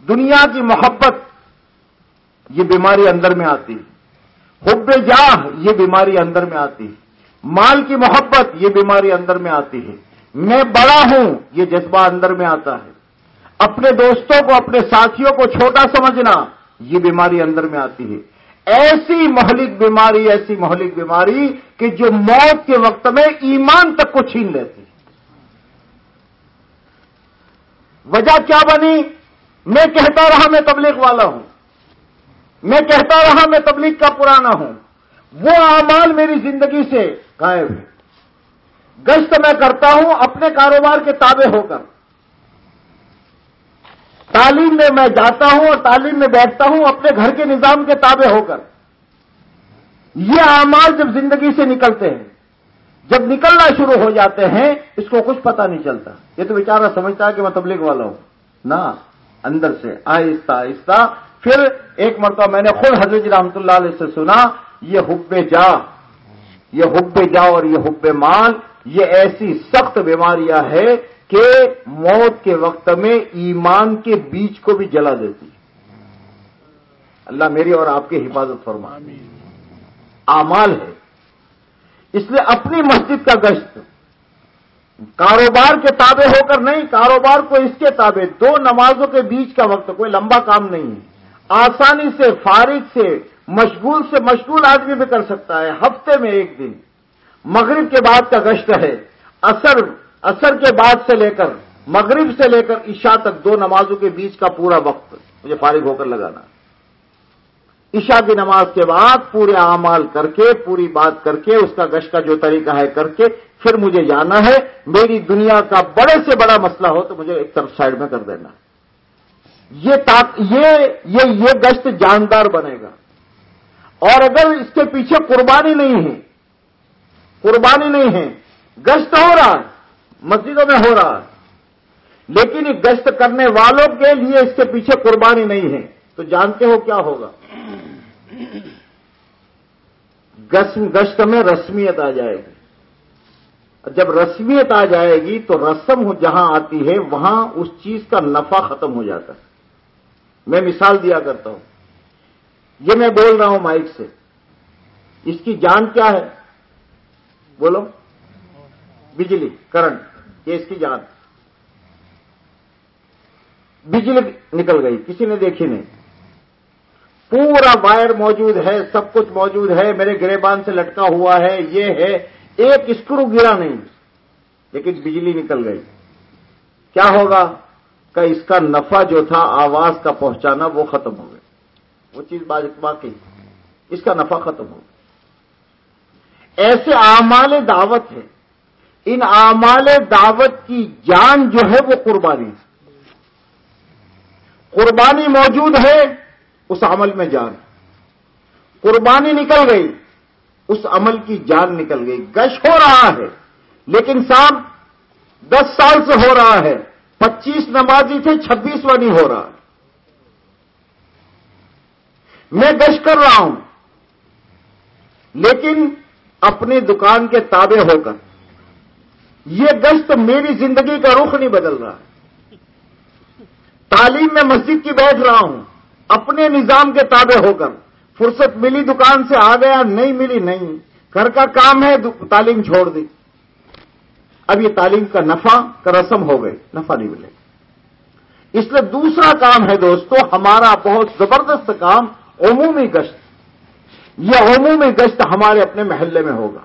دنیا کی محبت یہ بیماری اندر میں آتی ہے۔ حب جاہ یہ بیماری اندر میں آتی ہے۔ مال کی محبت یہ بیماری اندر میں آتی ہے۔ میں بڑا ہوں یہ جذبہ اندر میں آتا ہے۔ اپنے دوستوں کو، اپنے ساتھیوں کو چھوٹا سمجھنا یہ بیماری اندر میں آتی ہے۔ ایسی مہلک بیماری، ایسی مہلک بیماری کہ جو موت کے وقت میں ایمان تک کو چھین لیتی ہے۔ وجہ کیا بنی؟ میں کہتا رہا میں تبلیغ والا ہوں۔ میں کہتا رہا میں تبلیغ کا پرانا ہوں۔ وہ اعمال میری زندگی سے غائب ہے گشت میں کرتا ہوں اپنے کاروبار کے تابع ہو کر۔ تعلیم میں میں جاتا ہوں اور تعلیم میں بیٹھتا ہوں اپنے گھر کے نظام کے تابع ہو کر۔ یہ اعمال جب زندگی سے نکلتے ہیں جب نکلنا شروع ہو جاتے ہیں اس کو کچھ پتا نہیں چلتا۔ یہ تو بیچارہ سمجھتا ہے کہ میں تبلیغ والا ہوں۔ نہ اندر سے آہستہ آہستہ۔ پھر ایک مرتبہ میں نے خود حضرت جی رحمتہ اللہ علیہ سے سنا یہ حب جا یہ حب جا اور یہ حب مال یہ ایسی سخت بیماریاں ہے کہ موت کے وقت میں ایمان کے بیچ کو بھی جلا دیتی۔ اللہ میری اور آپ کی حفاظت فرما۔ آمال ہے۔ اس لیے اپنی مسجد کا گشت. کاروبار کے تابع ہو کر نہیں، کاروبار کو اس کے تابع، دو نمازوں کے بیچ کا وقت، کوئی لمبا کام نہیں ہے. آسانی سے، فارغ سے، مشغول سے، مشغول آدمی بھی کر سکتا ہے، ہفتے میں ایک دن. مغرب کے بعد کا گشت ہے. اثر اثر کے بعد سے لے کر، مغرب سے لے کر عشاء تک دو نمازوں کے بیچ کا پورا وقت. مجھے فارغ ہو کر لگانا. عشاء کی نماز کے بعد پورے اعمال کر کے، پوری بات کر کے، اس کا گشت کا جو طریقہ ہے کر کے، پھر مجھے جانا ہے۔ میری دنیا کا بڑے سے بڑا مسئلہ ہو تو مجھے ایک طرف سائڈ میں کر دینا۔ یہ یہ یہ گشت جاندار بنے گا۔ اور اگر اس کے پیچھے قربانی نہیں ہے، قربانی نہیں ہے، گشت ہو رہا ہے، مسجدوں میں ہو رہا لیکن یہ گشت کرنے والوں کے لیے اس کے پیچھے قربانی نہیں ہے، تو جانتے ہو کیا ہوگا؟ گشت میں رسمیت آ جائے گی۔ جب رسمیت آ جائے گی تو رسم جہاں آتی ہے، وہاں اس چیز کا نفع ختم ہو جاتا ہے۔ میں مثال دیا کرتا ہوں۔ یہ میں بول رہا ہوں مائک سے۔ اس کی جان کیا ہے؟ بولو۔ بجلی کرنٹ یہ اس کی جان۔ بجلی نکل گئی، کسی نے دیکھی نہیں۔ پورا وائر موجود ہے، سب کچھ موجود ہے، میرے گریبان سے لٹکا ہوا ہے، یہ ہے، ایک اسکرو گرا نہیں، لیکن بجلی نکل گئی۔ کیا ہوگا؟ کہ اس کا نفع جو تھا، آواز کا پہنچانا، وہ ختم ہو گیا۔ وہ چیز باقی اس کا نفع ختم ہو گیا۔ ایسے اعمال دعوت ہے ان اعمال دعوت کی جان جو ہے، وہ قربانی قربانی موجود ہے اس عمل میں جان۔ قربانی نکل گئی، اس عمل کی جان نکل گئی۔ گش ہو رہا ہے، لیکن صاحب دس سال سے ہو رہا ہے۔ پچیس نمازی تھے، چھبیسواں نہیں ہو رہا۔ میں گش کر رہا ہوں، لیکن اپنی دکان کے تابع ہو کر۔ یہ گشت میری زندگی کا رخ نہیں بدل رہا۔ تعلیم میں مسجد کی بیٹھ رہا ہوں۔ اپنے نظام کے تابع ہو کر فرصت ملی دکان سے آ گیا، نہیں ملی، نہیں۔ گھر کا کام ہے تعلیم چھوڑ دی۔ اب یہ تعلیم کا نفع، کا رسم ہو گئے نفع نہیں ملے۔ اس لیے دوسرا کام ہے دوستو، ہمارا بہت زبردست کام عمومی گشت۔ یہ عمومی گشت ہمارے اپنے محلے میں ہوگا۔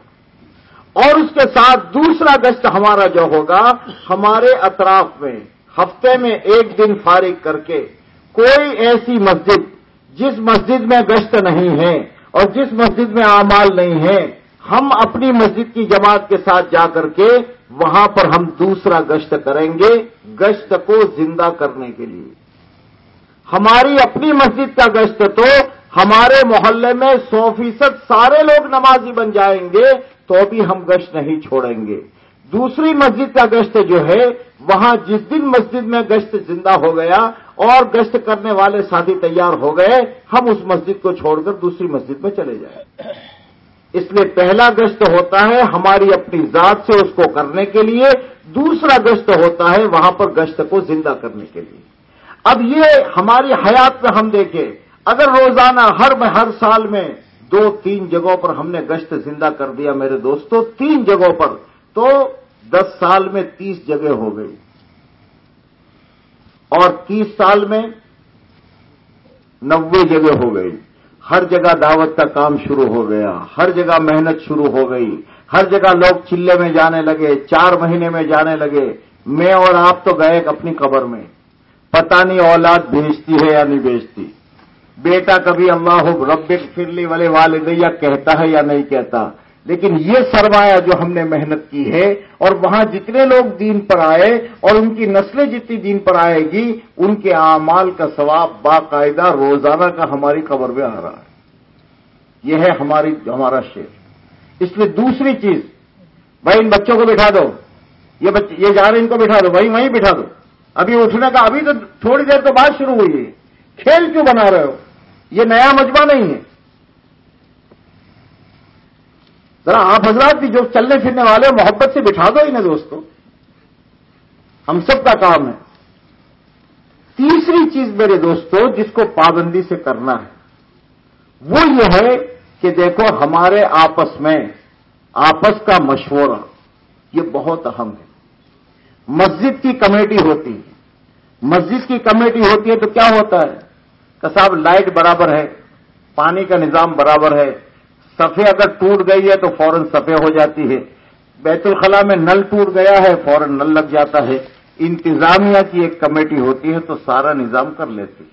اور اس کے ساتھ دوسرا گشت ہمارا جو ہوگا، ہمارے اطراف میں، ہفتے میں ایک دن فارغ کر کے کوئی ایسی مسجد جس مسجد میں گشت نہیں ہے اور جس مسجد میں اعمال نہیں ہے، ہم اپنی مسجد کی جماعت کے ساتھ جا کر کے وہاں پر ہم دوسرا گشت کریں گے، گشت کو زندہ کرنے کے لیے۔ ہماری اپنی مسجد کا گشت تو ہمارے محلے میں سو فیصد سارے لوگ نمازی بن جائیں گے تو بھی ہم گشت نہیں چھوڑیں گے۔ دوسری مسجد کا گشت جو ہے، وہاں جس دن مسجد میں گشت زندہ ہو گیا اور گشت کرنے والے ساتھی تیار ہو گئے، ہم اس مسجد کو چھوڑ کر دوسری مسجد میں چلے جائیں۔ اس لیے پہلا گشت ہوتا ہے ہماری اپنی ذات سے اس کو کرنے کے لیے، دوسرا گشت ہوتا ہے وہاں پر گشت کو زندہ کرنے کے لیے۔ اب یہ ہماری حیات میں ہم دیکھیں، اگر روزانہ ہر ہر سال میں دو، تین جگہوں پر ہم نے گشت زندہ کر دیا میرے دوستوں تین جگہوں پر، تو دس سال میں تیس جگہ ہو گئی۔ اور تیس سال میں نوے جگہ ہو گئی۔ ہر جگہ دعوت کا کام شروع ہو گیا۔ ہر جگہ محنت شروع ہو گئی۔ ہر جگہ لوگ چلے میں جانے لگے۔ چار مہینے میں جانے لگے۔ میں اور آپ تو گئے اپنی قبر میں۔ پتہ نہیں اولاد بھیجتی ہے یا نہیں بھیجتی۔ بیٹا کبھی اللہ رب فرلی والے والدیا کہتا ہے یا نہیں کہتا۔ لیکن یہ سرمایہ جو ہم نے محنت کی ہے اور وہاں جتنے لوگ دین پر آئے اور ان کی نسلیں جتنی دین پر آئے گی، ان کے اعمال کا ثواب باقاعدہ روزانہ کا ہماری خبر میں آ رہا ہے۔ یہ ہے ہماری، ہمارا شیر اس لیے دوسری چیز، بھائی ان بچوں کو بٹھا دو۔ یہ بچے یہ جا رہے ان کو بٹھا دو۔ بھائی وہیں بٹھا دو۔ ابھی اٹھنے کا، ابھی تو تھوڑی دیر تو بات شروع ہوئی ہے۔ کھیل کیوں بنا رہے ہو؟ یہ نیا مجمع نہیں ہے۔ ذرا آپ حضرات بھی جو چلنے پھرنے والے محبت سے بٹھا دو ہی نا دوستو۔ ہم سب کا کام ہے۔ تیسری چیز میرے دوستو، جس کو پابندی سے کرنا ہے، وہ یہ ہے کہ دیکھو، ہمارے آپس میں آپس کا مشورہ، یہ بہت اہم ہے۔ مسجد کی کمیٹی ہوتی ہے۔ مسجد کی کمیٹی ہوتی ہے تو کیا ہوتا ہے؟ کہ صاحب، لائٹ برابر ہے، پانی کا نظام برابر ہے صفے اگر ٹوٹ گئی ہے تو فوراً صفے ہو جاتی ہے۔ بیت الخلاء میں نل ٹوٹ گیا ہے، فوراً نل لگ جاتا ہے۔ انتظامیہ کی ایک کمیٹی ہوتی ہے تو سارا نظام کر لیتی۔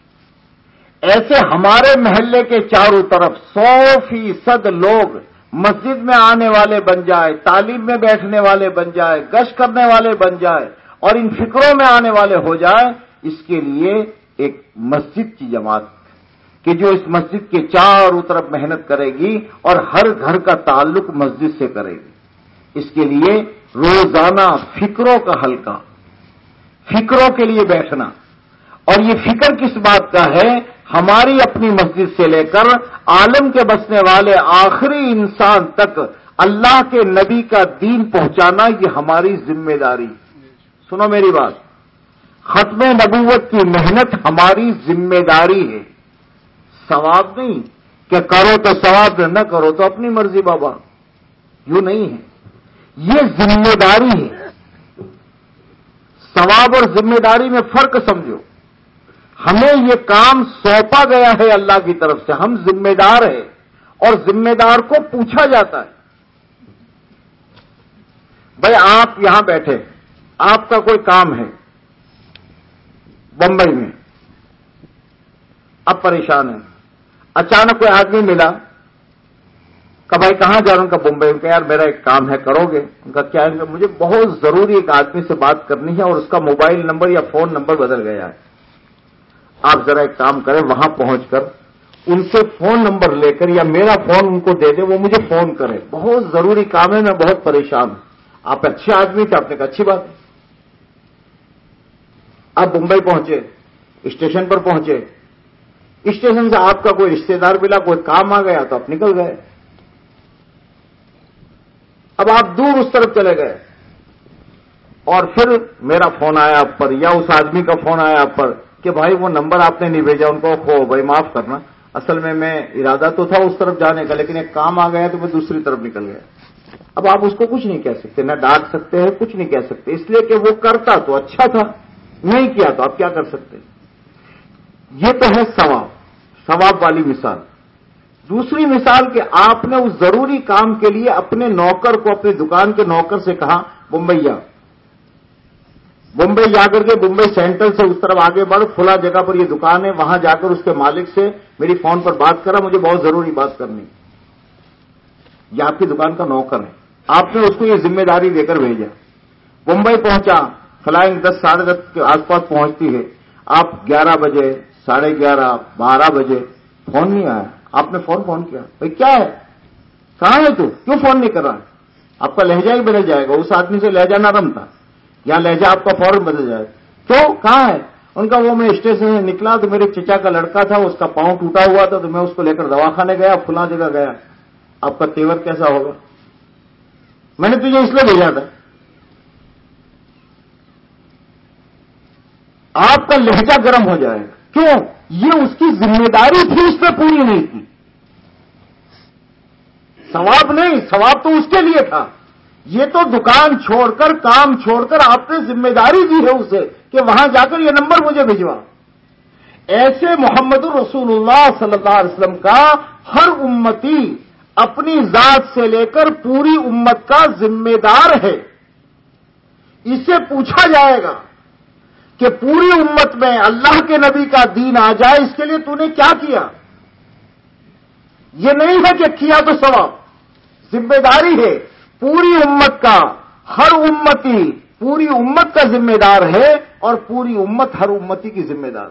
ایسے ہمارے محلے کے چاروں طرف سو فیصد لوگ مسجد میں آنے والے بن جائے، تعلیم میں بیٹھنے والے بن جائے گش کرنے والے بن جائے اور ان فکروں میں آنے والے ہو جائے، اس کے لیے ایک مسجد کی جماعت کہ جو اس مسجد کے چاروں طرف محنت کرے گی اور ہر گھر کا تعلق مسجد سے کرے گی۔ اس کے لیے روزانہ فکروں کا حلقہ، فکروں کے لیے بیٹھنا۔ اور یہ فکر کس بات کا ہے؟ ہماری اپنی مسجد سے لے کر عالم کے بسنے والے آخری انسان تک اللہ کے نبی کا دین پہنچانا یہ ہماری ذمہ داری۔ سنو میری بات، ختم نبوت کی محنت ہماری ذمہ داری ہے۔ ثواب نہیں کہ کرو تو ثواب نہ کرو تو اپنی مرضی بابا۔ یوں نہیں ہے۔ یہ ذمہ داری ہے۔ ثواب اور ذمہ داری میں فرق سمجھو۔ ہمیں یہ کام سونپا گیا ہے اللہ کی طرف سے۔ ہم ذمہ دار ہیں اور ذمہ دار کو پوچھا جاتا ہے۔ بھائی، آپ یہاں بیٹھے۔ آپ کا کوئی کام ہے؟ بمبئی میں۔ اب پریشان ہے اچانک کوئی آدمی ملا کہ بھائی کہاں جا رہا ہوں؟ کا بمبئی کا یار میرا ایک کام ہے، کرو گے۔ ان کا کیا ہے؟ مجھے بہت ضروری ایک آدمی سے بات کرنی ہے اور اس کا موبائل نمبر یا فون نمبر بدل گیا ہے۔ آپ ذرا ایک کام کریں، وہاں پہنچ کر ان سے فون نمبر لے کر یا میرا فون ان کو دے دیں وہ مجھے فون کرے۔ بہت ضروری کام ہے، میں بہت پریشان ہوں۔ آپ اچھے آدمی تھے، آپ نے کہا، اچھی بات ہے۔ آپ ممبئی پہنچے، اسٹیشن پر پہنچے۔ اسٹیشن سے آپ کا کوئی رشتے دار ملا، کوئی کام آ گیا تو آپ نکل گئے۔ اب آپ دور اس طرف چلے گئے۔ اور پھر میرا فون آیا آپ پر، یا اس آدمی کا فون آیا آپ پر کہ بھائی وہ نمبر آپ نے نہیں بھیجا، ان کو کھو بھائی معاف کرنا۔ اصل میں میں ارادہ تو تھا اس طرف جانے کا، لیکن ایک کام آ گیا تو میں دوسری طرف نکل گیا۔ اب آپ اس کو کچھ نہیں کہہ سکتے، نہ ڈانٹ سکتے ہیں کچھ نہیں کہہ سکتے۔ اس لیے کہ وہ کرتا تو اچھا تھا، نہیں کیا تو آپ کیا کر سکتے؟ یہ تو ہے ثواب ثواب والی مثال۔ دوسری مثال کہ آپ نے اس ضروری کام کے لیے اپنے نوکر کو اپنی دکان کے نوکر سے کہا ممبئی بمبئی جا کر کے بمبئی سینٹرل سے اس طرف آگے بڑھ، کھلا جگہ پر یہ دکان ہے، وہاں جا کر اس کے مالک سے میری فون پر بات کرا، مجھے بہت ضروری بات کرنی۔ یہ آپ کی دکان کا نوکر ہے۔ آپ نے اس کو یہ ذمہ داری دے کر بھیجا۔ ممبئی پہنچا، فلائنگ دس ساڑھے دس کے آس پاس پہنچتی ہے۔ آپ گیارہ بجے ساڑھے گیارہ، بارہ بجے فون نہیں آیا۔ آپ نے فون فون کیا۔ بھائی، کیا ہے؟ کہاں ہے تو؟ کیوں فون نہیں کر رہا آپ کا لہجہ ہی بدل جائے گا۔ اس آدمی سے لہجہ نرم تھا۔ یا لہجہ آپ کا فوراً بدل جائے کیوں؟ کہاں ہے؟ ان کا وہ میں اسٹیشن سے نکلا تو میرے چچا کا لڑکا تھا، اس کا پاؤں ٹوٹا ہوا تھا تو میں اس کو لے کر دواخانے گیا، فلاں جگہ گیا۔ آپ کا تیور کیسا ہوگا؟ میں نے تجھے اس لیے بھیجا تھا۔ آپ کا لہجہ گرم ہو جائے گا۔ کیوں؟ یہ اس کی ذمہ داری تھی، اس پہ پوری نہیں کی ثواب نہیں، ثواب تو اس کے لیے تھا۔ یہ تو دکان چھوڑ کر، کام چھوڑ کر آپ نے ذمہ داری دی ہے اسے کہ وہاں جا کر یہ نمبر مجھے بھجوا۔ ایسے محمد الرسول اللہ صلی اللہ علیہ وسلم کا ہر امتی اپنی ذات سے لے کر پوری امت کا ذمہ دار ہے۔ اسے پوچھا جائے گا کہ پوری امت میں اللہ کے نبی کا دین آ جائے، اس کے لیے تو نے کیا کیا؟ یہ نہیں ہے کہ کیا تو ثواب، ذمہ داری ہے۔ پوری امت کا، ہر امتی، پوری امت کا ذمہ دار ہے اور پوری امت ہر امتی کی ذمہ دار۔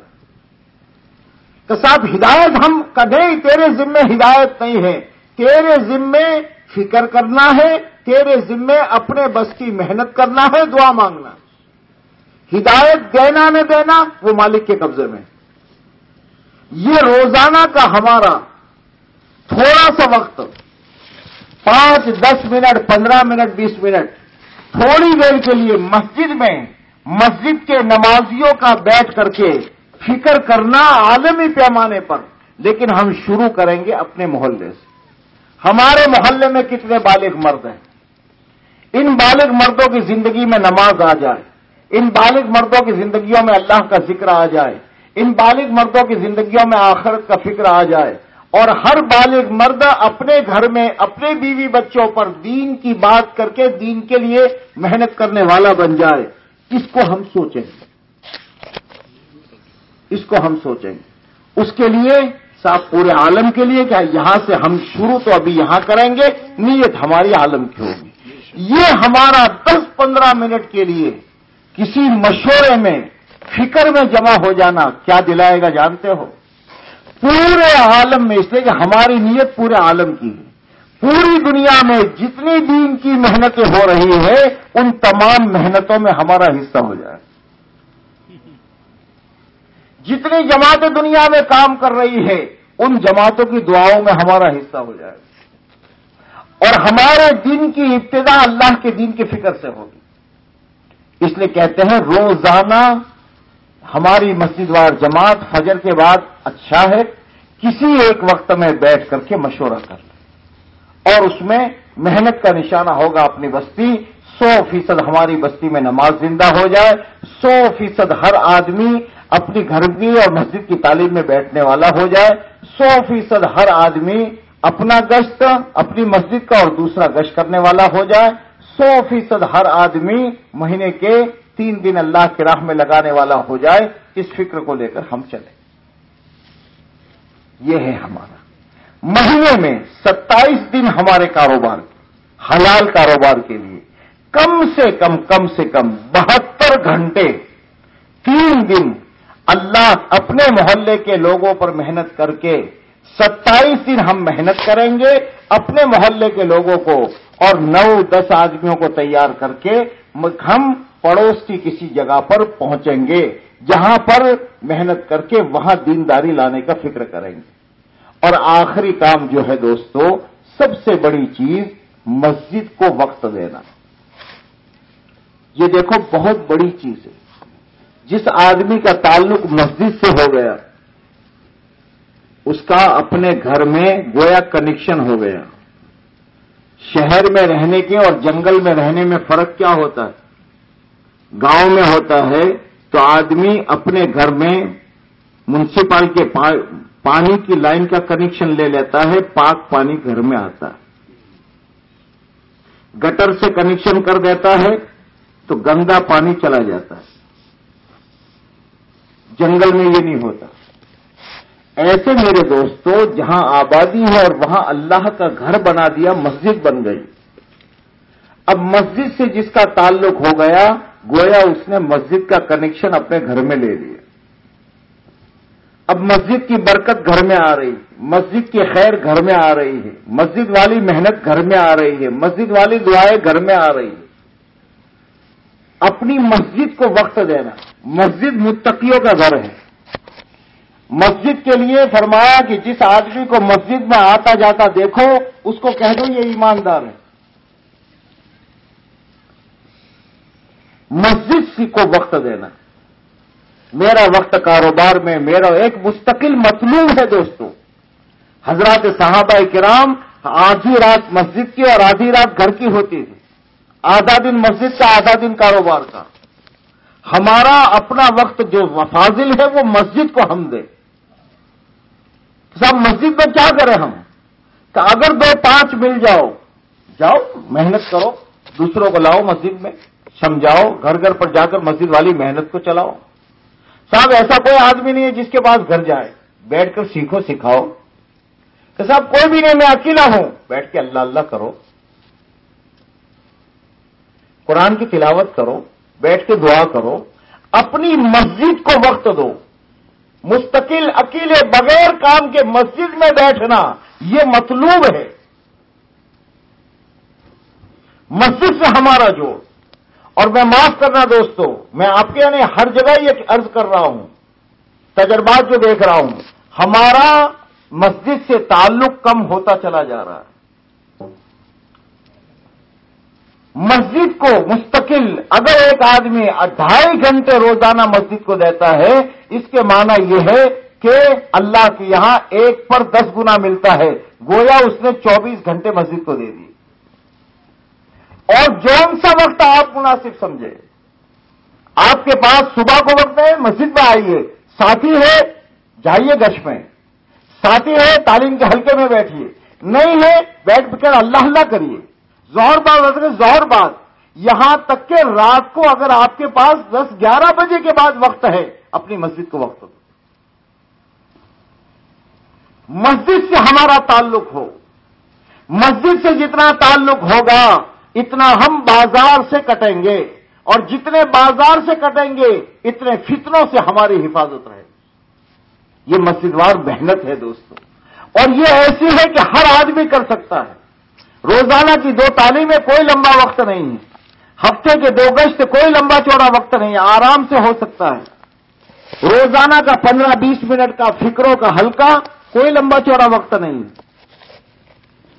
کہ صاحب، ہدایت ہم نہیں تیرے ذمے ہدایت نہیں ہے۔ تیرے ذمے فکر کرنا ہے، تیرے ذمے اپنے بس کی محنت کرنا ہے، دعا مانگنا۔ ہے ہدایت دینا نہ دینا وہ مالک کے قبضے میں یہ روزانہ کا ہمارا تھوڑا سا وقت، پانچ، دس منٹ، پندرہ منٹ، بیس منٹ، تھوڑی دیر کے لیے مسجد میں، مسجد کے نمازیوں کا بیٹھ کر کے فکر کرنا عالمی پیمانے پر۔ لیکن ہم شروع کریں گے اپنے محلے سے۔ ہمارے محلے میں کتنے بالغ مرد ہیں؟ ان بالغ مردوں کی زندگی میں نماز آ جائے۔ ان بالغ مردوں کی زندگیوں میں اللہ کا ذکر آ جائے، ان بالغ مردوں کی زندگیوں میں آخرت کا فکر آ جائے۔ اور ہر بالغ مرد اپنے گھر میں، اپنے بیوی بچوں پر دین کی بات کر کے دین کے لیے محنت کرنے والا بن جائے۔ اس کو ہم سوچیں گے۔ اس کو ہم سوچیں گے۔ اس کے لیے صاحب پورے عالم کے لیے کیا یہاں سے ہم شروع تو ابھی یہاں کریں گے، نیت ہماری عالم کی ہوگی۔ یہ ہمارا دس پندرہ منٹ کے لیے کسی مشورے میں، فکر میں جمع ہو جانا کیا دلائے گا جانتے ہو؟ پورے عالم میں، اس لیے کہ ہماری نیت پورے عالم کی ہے۔ پوری دنیا میں جتنی دین کی محنتیں ہو رہی ہے ان تمام محنتوں میں ہمارا حصہ ہو جائے۔ جتنی جماعتیں دنیا میں کام کر رہی ہے، ان جماعتوں کی دعاؤں میں ہمارا حصہ ہو جائے۔ اور ہمارے دن کی ابتدا اللہ کے دین کی فکر سے ہوگی۔ اس لیے کہتے ہیں روزانہ ہماری مسجد وار جماعت فجر کے بعد اچھا ہے، کسی ایک وقت میں بیٹھ کر کے مشورہ کر لیں اور اس میں محنت کا نشانہ ہوگا اپنی بستی، سو فیصد ہماری بستی میں نماز زندہ ہو جائے، سو فیصد ہر آدمی اپنی گھر کی اور مسجد کی تعلیم میں بیٹھنے والا ہو جائے، سو فیصد ہر آدمی اپنا گشت، اپنی مسجد کا اور دوسرا گشت کرنے والا ہو جائے۔ سو فیصد ہر آدمی مہینے کے تین دن اللہ کی راہ میں لگانے والا ہو جائے، اس فکر کو لے کر ہم چلیں۔ یہ ہے ہمارا۔ مہینے میں ستائیس دن ہمارے کاروبار، حلال کاروبار کے لیے۔ کم سے کم کم سے کم بہتر گھنٹے، تین دن اللہ اپنے محلے کے لوگوں پر محنت کر کے ستائیس دن ہم محنت کریں گے، اپنے محلے کے لوگوں کو اور نو دس آدمیوں کو تیار کر کے ہم پڑوس کی کسی جگہ پر پہنچیں گے، جہاں پر محنت کر کے وہاں دینداری لانے کا فکر کریں گے۔ اور آخری کام جو ہے دوستو، سب سے بڑی چیز مسجد کو وقت دینا۔ یہ دیکھو، بہت بڑی چیز ہے۔ جس آدمی کا تعلق مسجد سے ہو گیا، اس کا اپنے گھر میں گویا کنیکشن ہو گیا۔ شہر میں رہنے کے اور جنگل میں رہنے میں فرق کیا ہوتا ہے؟ گاؤں میں ہوتا ہے تو آدمی اپنے گھر میں منسپال کے پانی کی لائن کا کنیکشن لے لیتا ہے، پاک پانی گھر میں آتا ہے۔ گٹر سے کنیکشن کر دیتا ہے تو گندا پانی چلا جاتا ہے۔ جنگل میں یہ نہیں ہوتا۔ ایسے میرے دوستو، جہاں آبادی ہے اور وہاں اللہ کا گھر بنا دیا، مسجد بن گئی۔ اب مسجد سے جس کا تعلق ہو گیا، گویا اس نے مسجد کا کنیکشن اپنے گھر میں لے لیا۔ اب مسجد کی برکت گھر میں آ رہی مسجد کی خیر گھر میں آ رہی ہے، مسجد والی محنت گھر میں آ رہی ہے، مسجد والی دعائیں گھر میں آ رہی ہے۔ اپنی مسجد کو وقت دینا، مسجد متقیوں کا گھر ہے۔ مسجد کے لیے فرمایا کہ جس آدمی کو مسجد میں آتا جاتا دیکھو، اس کو کہہ دو یہ ایماندار ہے۔ مسجد کو وقت دینا۔ میرا وقت کاروبار میں میرا ایک مستقل مطلوب ہے دوستوں حضرات صحابہ کرام آدھی رات مسجد کی اور آدھی رات گھر کی ہوتی تھی۔ آدھا دن مسجد کا، آدھا دن کاروبار کا۔ ہمارا اپنا وقت جو فاضل ہے، وہ مسجد کو ہم دیں۔ صاحب مسجد میں کیا کریں ہم؟ کہ اگر دو پانچ مل جاؤ جاؤ، محنت کرو، دوسروں کو لاؤ مسجد میں، سمجھاؤ، گھر گھر پر جا کر مسجد والی محنت کو چلاؤ۔ صاحب ایسا کوئی آدمی نہیں ہے جس کے پاس گھر جائے۔ بیٹھ کر سیکھو، سکھاؤ۔ کہ صاحب کوئی بھی نہیں، میں اکیلا ہوں۔ بیٹھ کے اللہ اللہ کرو۔ قرآن کی تلاوت کرو۔ بیٹھ کے دعا کرو۔ اپنی مسجد کو وقت دو۔ مستقل اکیلے بغیر کام کے مسجد میں بیٹھنا یہ مطلوب ہے۔ مسجد سے ہمارا جوڑ۔ اور میں معاف کرنا دوستو، میں آپ کے یعنی ہر جگہ یہ عرض کر رہا ہوں۔ تجربات جو دیکھ رہا ہوں، ہمارا مسجد سے تعلق کم ہوتا چلا جا رہا ہے۔ مسجد کو مستقل، اگر ایک آدمی ڈھائی گھنٹے روزانہ مسجد کو دیتا ہے، اس کے معنی یہ ہے کہ اللہ کے یہاں ایک پر دس گنا ملتا ہے۔ گویا اس نے چوبیس گھنٹے مسجد کو دے دی۔ اور جون سا وقت آپ مناسب سمجھے۔ آپ کے پاس صبح کو وقت ہے، مسجد میں آئیے۔ ساتھی ہے، جائیے گش میں۔ ساتھی ہے، تعلیم کے حلقے میں بیٹھیے۔ نہیں ہے، بیٹھ کر اللہ اللہ کریے۔ زہر بعد زہر بعد یہاں تک کہ رات کو اگر آپ کے پاس دس گیارہ بجے کے بعد وقت ہے، اپنی مسجد کو وقت دو۔ مسجد سے ہمارا تعلق ہو۔ مسجد سے جتنا تعلق ہوگا، اتنا ہم بازار سے کٹیں گے۔ اور جتنے بازار سے کٹیں گے، اتنے فتنوں سے ہماری حفاظت رہے۔ گی یہ مسجدوار محنت ہے دوستوں اور یہ ایسی ہے کہ ہر آدمی کر سکتا ہے۔ روزانہ کی دو تعلیمیں کوئی لمبا وقت نہیں ہفتے کے دو گشت کوئی لمبا چوڑا وقت نہیں آرام سے ہو سکتا ہے۔ روزانہ کا پندرہ بیس منٹ کا فکروں کا ہلکا کوئی لمبا چوڑا وقت نہیں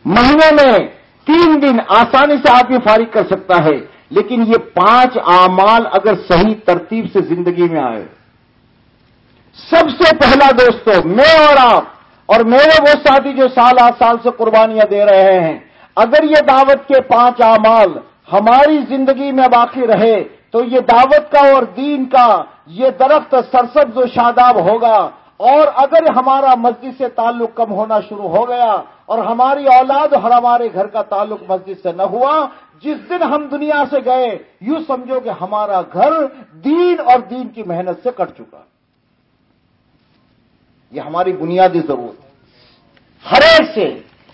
مہینے میں تین دن آسانی سے آپ یہ فارغ کر سکتا ہے۔ لیکن یہ پانچ اعمال اگر صحیح ترتیب سے زندگی میں آئے۔ سب سے پہلا دوستو، میں اور آپ اور میرے وہ ساتھی جو سال آٹھ سال سے قربانیاں دے رہے ہیں۔ اگر یہ دعوت کے پانچ اعمال ہماری زندگی میں باقی رہے تو یہ دعوت کا اور دین کا یہ درخت سرسبز و شاداب ہوگا اور اگر ہمارا مسجد سے تعلق کم ہونا شروع ہو گیا اور ہماری اولاد اور ہمارے گھر کا تعلق مسجد سے نہ ہوا، جس دن ہم دنیا سے گئے، یوں سمجھو کہ ہمارا گھر دین اور دین کی محنت سے کٹ چکا۔ یہ ہماری بنیادی ضرورت ہے۔ ہر ایک سے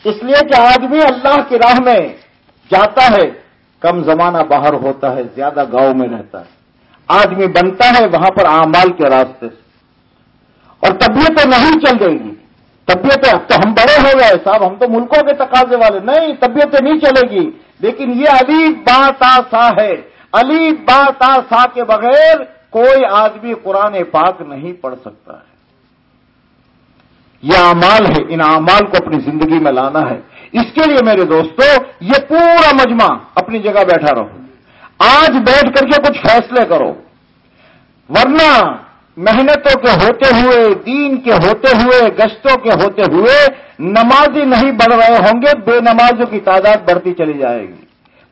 اس لیے کہ آدمی اللہ کی راہ میں جاتا ہے، کم زمانہ باہر ہوتا ہے، زیادہ گاؤں میں رہتا ہے۔ آدمی بنتا ہے وہاں پر آمال کے راستے سے۔ اور طبیعتیں نہیں چل جائے گی طبیعتیں اب تو ہم بڑے ہو گئے صاحب، ہم تو ملکوں کے تقاضے والے۔ نہیں، طبیعتیں نہیں چلے گی۔ لیکن یہ علی با سا ہے۔ علی با سا کے بغیر کوئی آدمی قرآن پاک نہیں پڑھ سکتا ہے۔ یہ اعمال ہے، ان اعمال کو اپنی زندگی میں لانا ہے۔ اس کے لیے میرے دوستو، یہ پورا مجمع اپنی جگہ بیٹھا رہو۔ آج بیٹھ کر کے کچھ فیصلے کرو۔ ورنہ محنتوں کے ہوتے ہوئے، دین کے ہوتے ہوئے گشتوں کے ہوتے ہوئے نمازی نہیں بڑھ رہے ہوں گے، بے نمازوں کی تعداد بڑھتی چلی جائے گی۔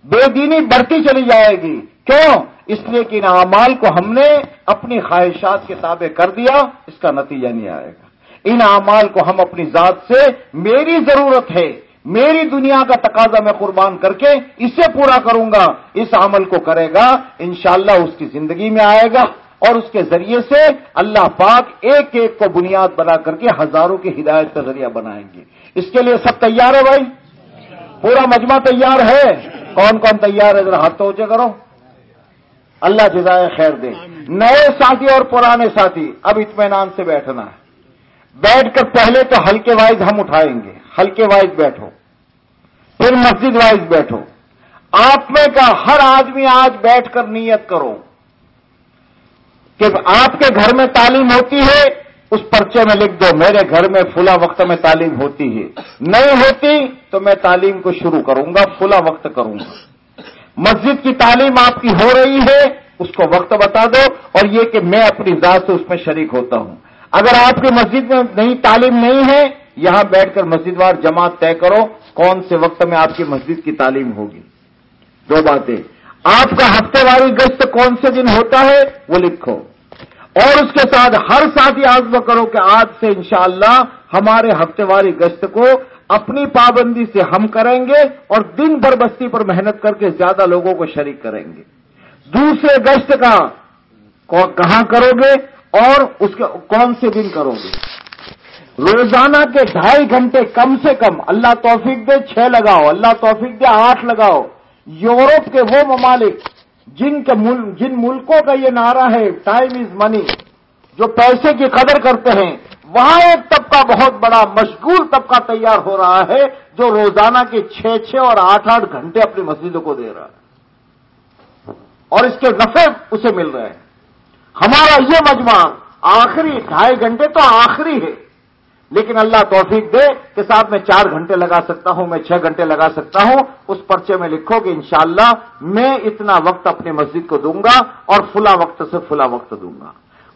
بے دینی بڑھتی چلی جائے گی۔ کیوں؟ اس لیے کہ ان اعمال کو ہم نے اپنی خواہشات کے تابع کر دیا، اس کا نتیجہ نہیں آئے گا۔ ان اعمال کو ہم اپنی ذات سے میری ضرورت ہے، میری دنیا کا تقاضا میں قربان کر کے اسے پورا کروں گا، اس عمل کو کرے گا، انشاءاللہ اس کی زندگی میں آئے گا اور اس کے ذریعے سے اللہ پاک ایک ایک کو بنیاد بنا کر کے ہزاروں کی ہدایت کا ذریعہ بنائیں گے۔ اس کے لیے سب تیار ہے بھائی؟ پورا مجمع تیار ہے؟ کون کون تیار ہے؟ ذرا ہاتھ تو اونچے کرو۔ اللہ جزائے خیر دے۔ نئے ساتھی اور پرانے ساتھی، اب اطمینان سے بیٹھنا۔ ہے بیٹھ کر پہلے تو ہلکے وائز ہم اٹھائیں گے۔ ہلکے وائز بیٹھو۔ پھر مسجد وائز بیٹھو۔ آپ میں کا ہر آدمی آج بیٹھ کر نیت کرو کہ آپ کے گھر میں تعلیم ہوتی ہے، اس پرچے میں لکھ دو، میرے گھر میں فلا وقت میں تعلیم ہوتی ہے۔ نہیں ہوتی تو میں تعلیم کو شروع کروں گا فلا وقت کروں گا۔ مسجد کی تعلیم آپ کی ہو رہی ہے، اس کو وقت بتا دو اور یہ کہ میں اپنی ذات سے اس میں شریک ہوتا ہوں۔ اگر آپ کی مسجد میں نئی تعلیم نہیں ہے، یہاں بیٹھ کر مسجد وار جماعت طے کرو، کون سے وقت میں آپ کی مسجد کی تعلیم ہوگی؟ دو باتیں۔ آپ کا ہفتے واری گشت کون سے دن ہوتا ہے؟ وہ لکھو۔ اور اس کے ساتھ ہر ساتھ آزم کرو کہ آج سے انشاءاللہ ہمارے ہفتے واری گشت کو اپنی پابندی سے ہم کریں گے اور دن بھر بستی پر محنت کر کے زیادہ لوگوں کو شریک کریں گے۔ دوسرے گشت کا کہاں کرو گے؟ اور اس کے کون سے دن کرو گے؟ روزانہ کے ڈھائی گھنٹے کم سے کم اللہ توفیق دے، چھ لگاؤ، اللہ توفیق دے، آٹھ لگاؤ۔ یورپ کے وہ ممالک جن کے جن ملکوں کا یہ نعرہ ہے ٹائم از منی جو پیسے کی قدر کرتے ہیں، وہاں ایک طبقہ بہت بڑا مشغول طبقہ تیار ہو رہا ہے، جو روزانہ کے چھ چھ اور آٹھ آٹھ گھنٹے اپنی مسجدوں کو دے رہا ہے۔ اور اس کے نفے اسے مل رہے ہیں ہمارا یہ مجمع آخری ڈھائی گھنٹے تو آخری ہے۔ لیکن اللہ توفیق دے کہ صاحب میں چار گھنٹے لگا سکتا ہوں، میں چھ گھنٹے لگا سکتا ہوں۔ اس پرچے میں لکھو کہ انشاءاللہ میں اتنا وقت اپنی مسجد کو دوں گا اور فلا وقت سے فلا وقت دوں گا۔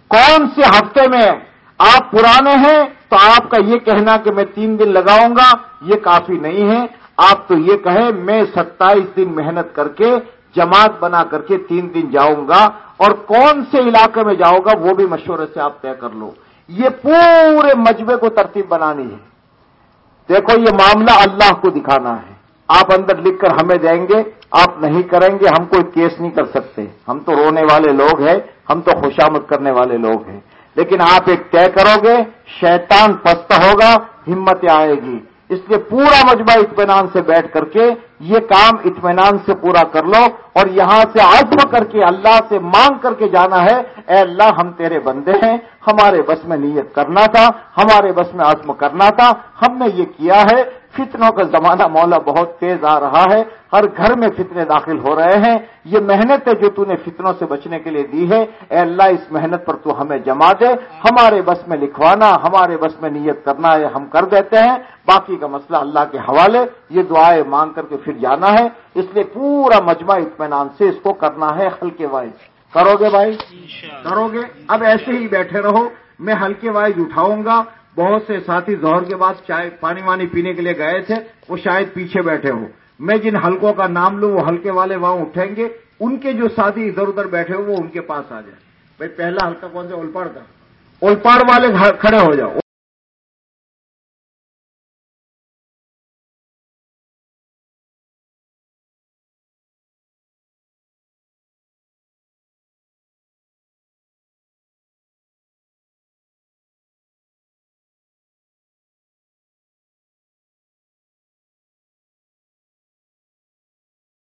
کون سے ہفتے میں آپ پرانے ہیں تو آپ کا یہ کہنا کہ میں تین دن لگاؤں گا، یہ کافی نہیں ہے۔ آپ تو یہ کہیں، میں ستائیس دن محنت کر کے، جماعت بنا کر کے تین دن جاؤں گا۔ اور کون سے علاقے میں جاؤں گا وہ بھی مشورے سے آپ طے کر لو۔ یہ پورے مجمے کو ترتیب بنانی ہے۔ دیکھو، یہ معاملہ اللہ کو دکھانا ہے۔ آپ اندر لکھ کر ہمیں دیں گے، آپ نہیں کریں گے، ہم کوئی کیس نہیں کر سکتے۔ ہم تو رونے والے لوگ ہیں، ہم تو خوشامد کرنے والے لوگ ہیں۔ لیکن آپ ایک طے کرو گے، شیطان پست ہوگا، ہمت آئے گی۔ اس لیے پورا مجمع اطمینان سے بیٹھ کر کے یہ کام اطمینان سے پورا کر لو اور یہاں سے عزم کر کے اللہ سے مانگ کر کے جانا ہے۔ اے اللہ، ہم تیرے بندے ہیں، ہمارے بس میں نیت کرنا تھا، ہمارے بس میں عزم کرنا تھا، ہم نے یہ کیا ہے۔ فتنوں کا زمانہ مولا بہت تیز آ رہا ہے ہر گھر میں فتنے داخل ہو رہے ہیں۔ یہ محنت ہے جو تو نے فتنوں سے بچنے کے لیے دی ہے اے اللہ اس محنت پر تو ہمیں جما دے۔ ہمارے بس میں لکھوانا ہمارے بس میں نیت کرنا ہے ہم کر دیتے ہیں۔ باقی کا مسئلہ اللہ کے حوالے یہ دعائیں مانگ کر کے پھر جانا ہے۔ اس لیے پورا مجمع اطمینان سے اس کو کرنا ہے ہلکے وائز۔ کرو گے بھائی؟ کرو گے۔ اب ایسے ہی بیٹھے رہو میں ہلکے وائز اٹھاؤں گا۔ بہت سے ساتھی زہر کے بعد چائے پانی وانی پینے کے لیے گئے تھے، وہ شاید پیچھے بیٹھے ہو میں جن حلقوں کا نام لوں، وہ ہلکے والے وہاں اٹھیں گے۔ ان کے جو ساتھی ادھر ادھر بیٹھے ہو وہ ان کے پاس آ جائیں۔ بھائی، پہلا ہلکا کون سا؟ اولپاڑ کا۔ اولپاڑ والے کھڑے ہو جاؤ۔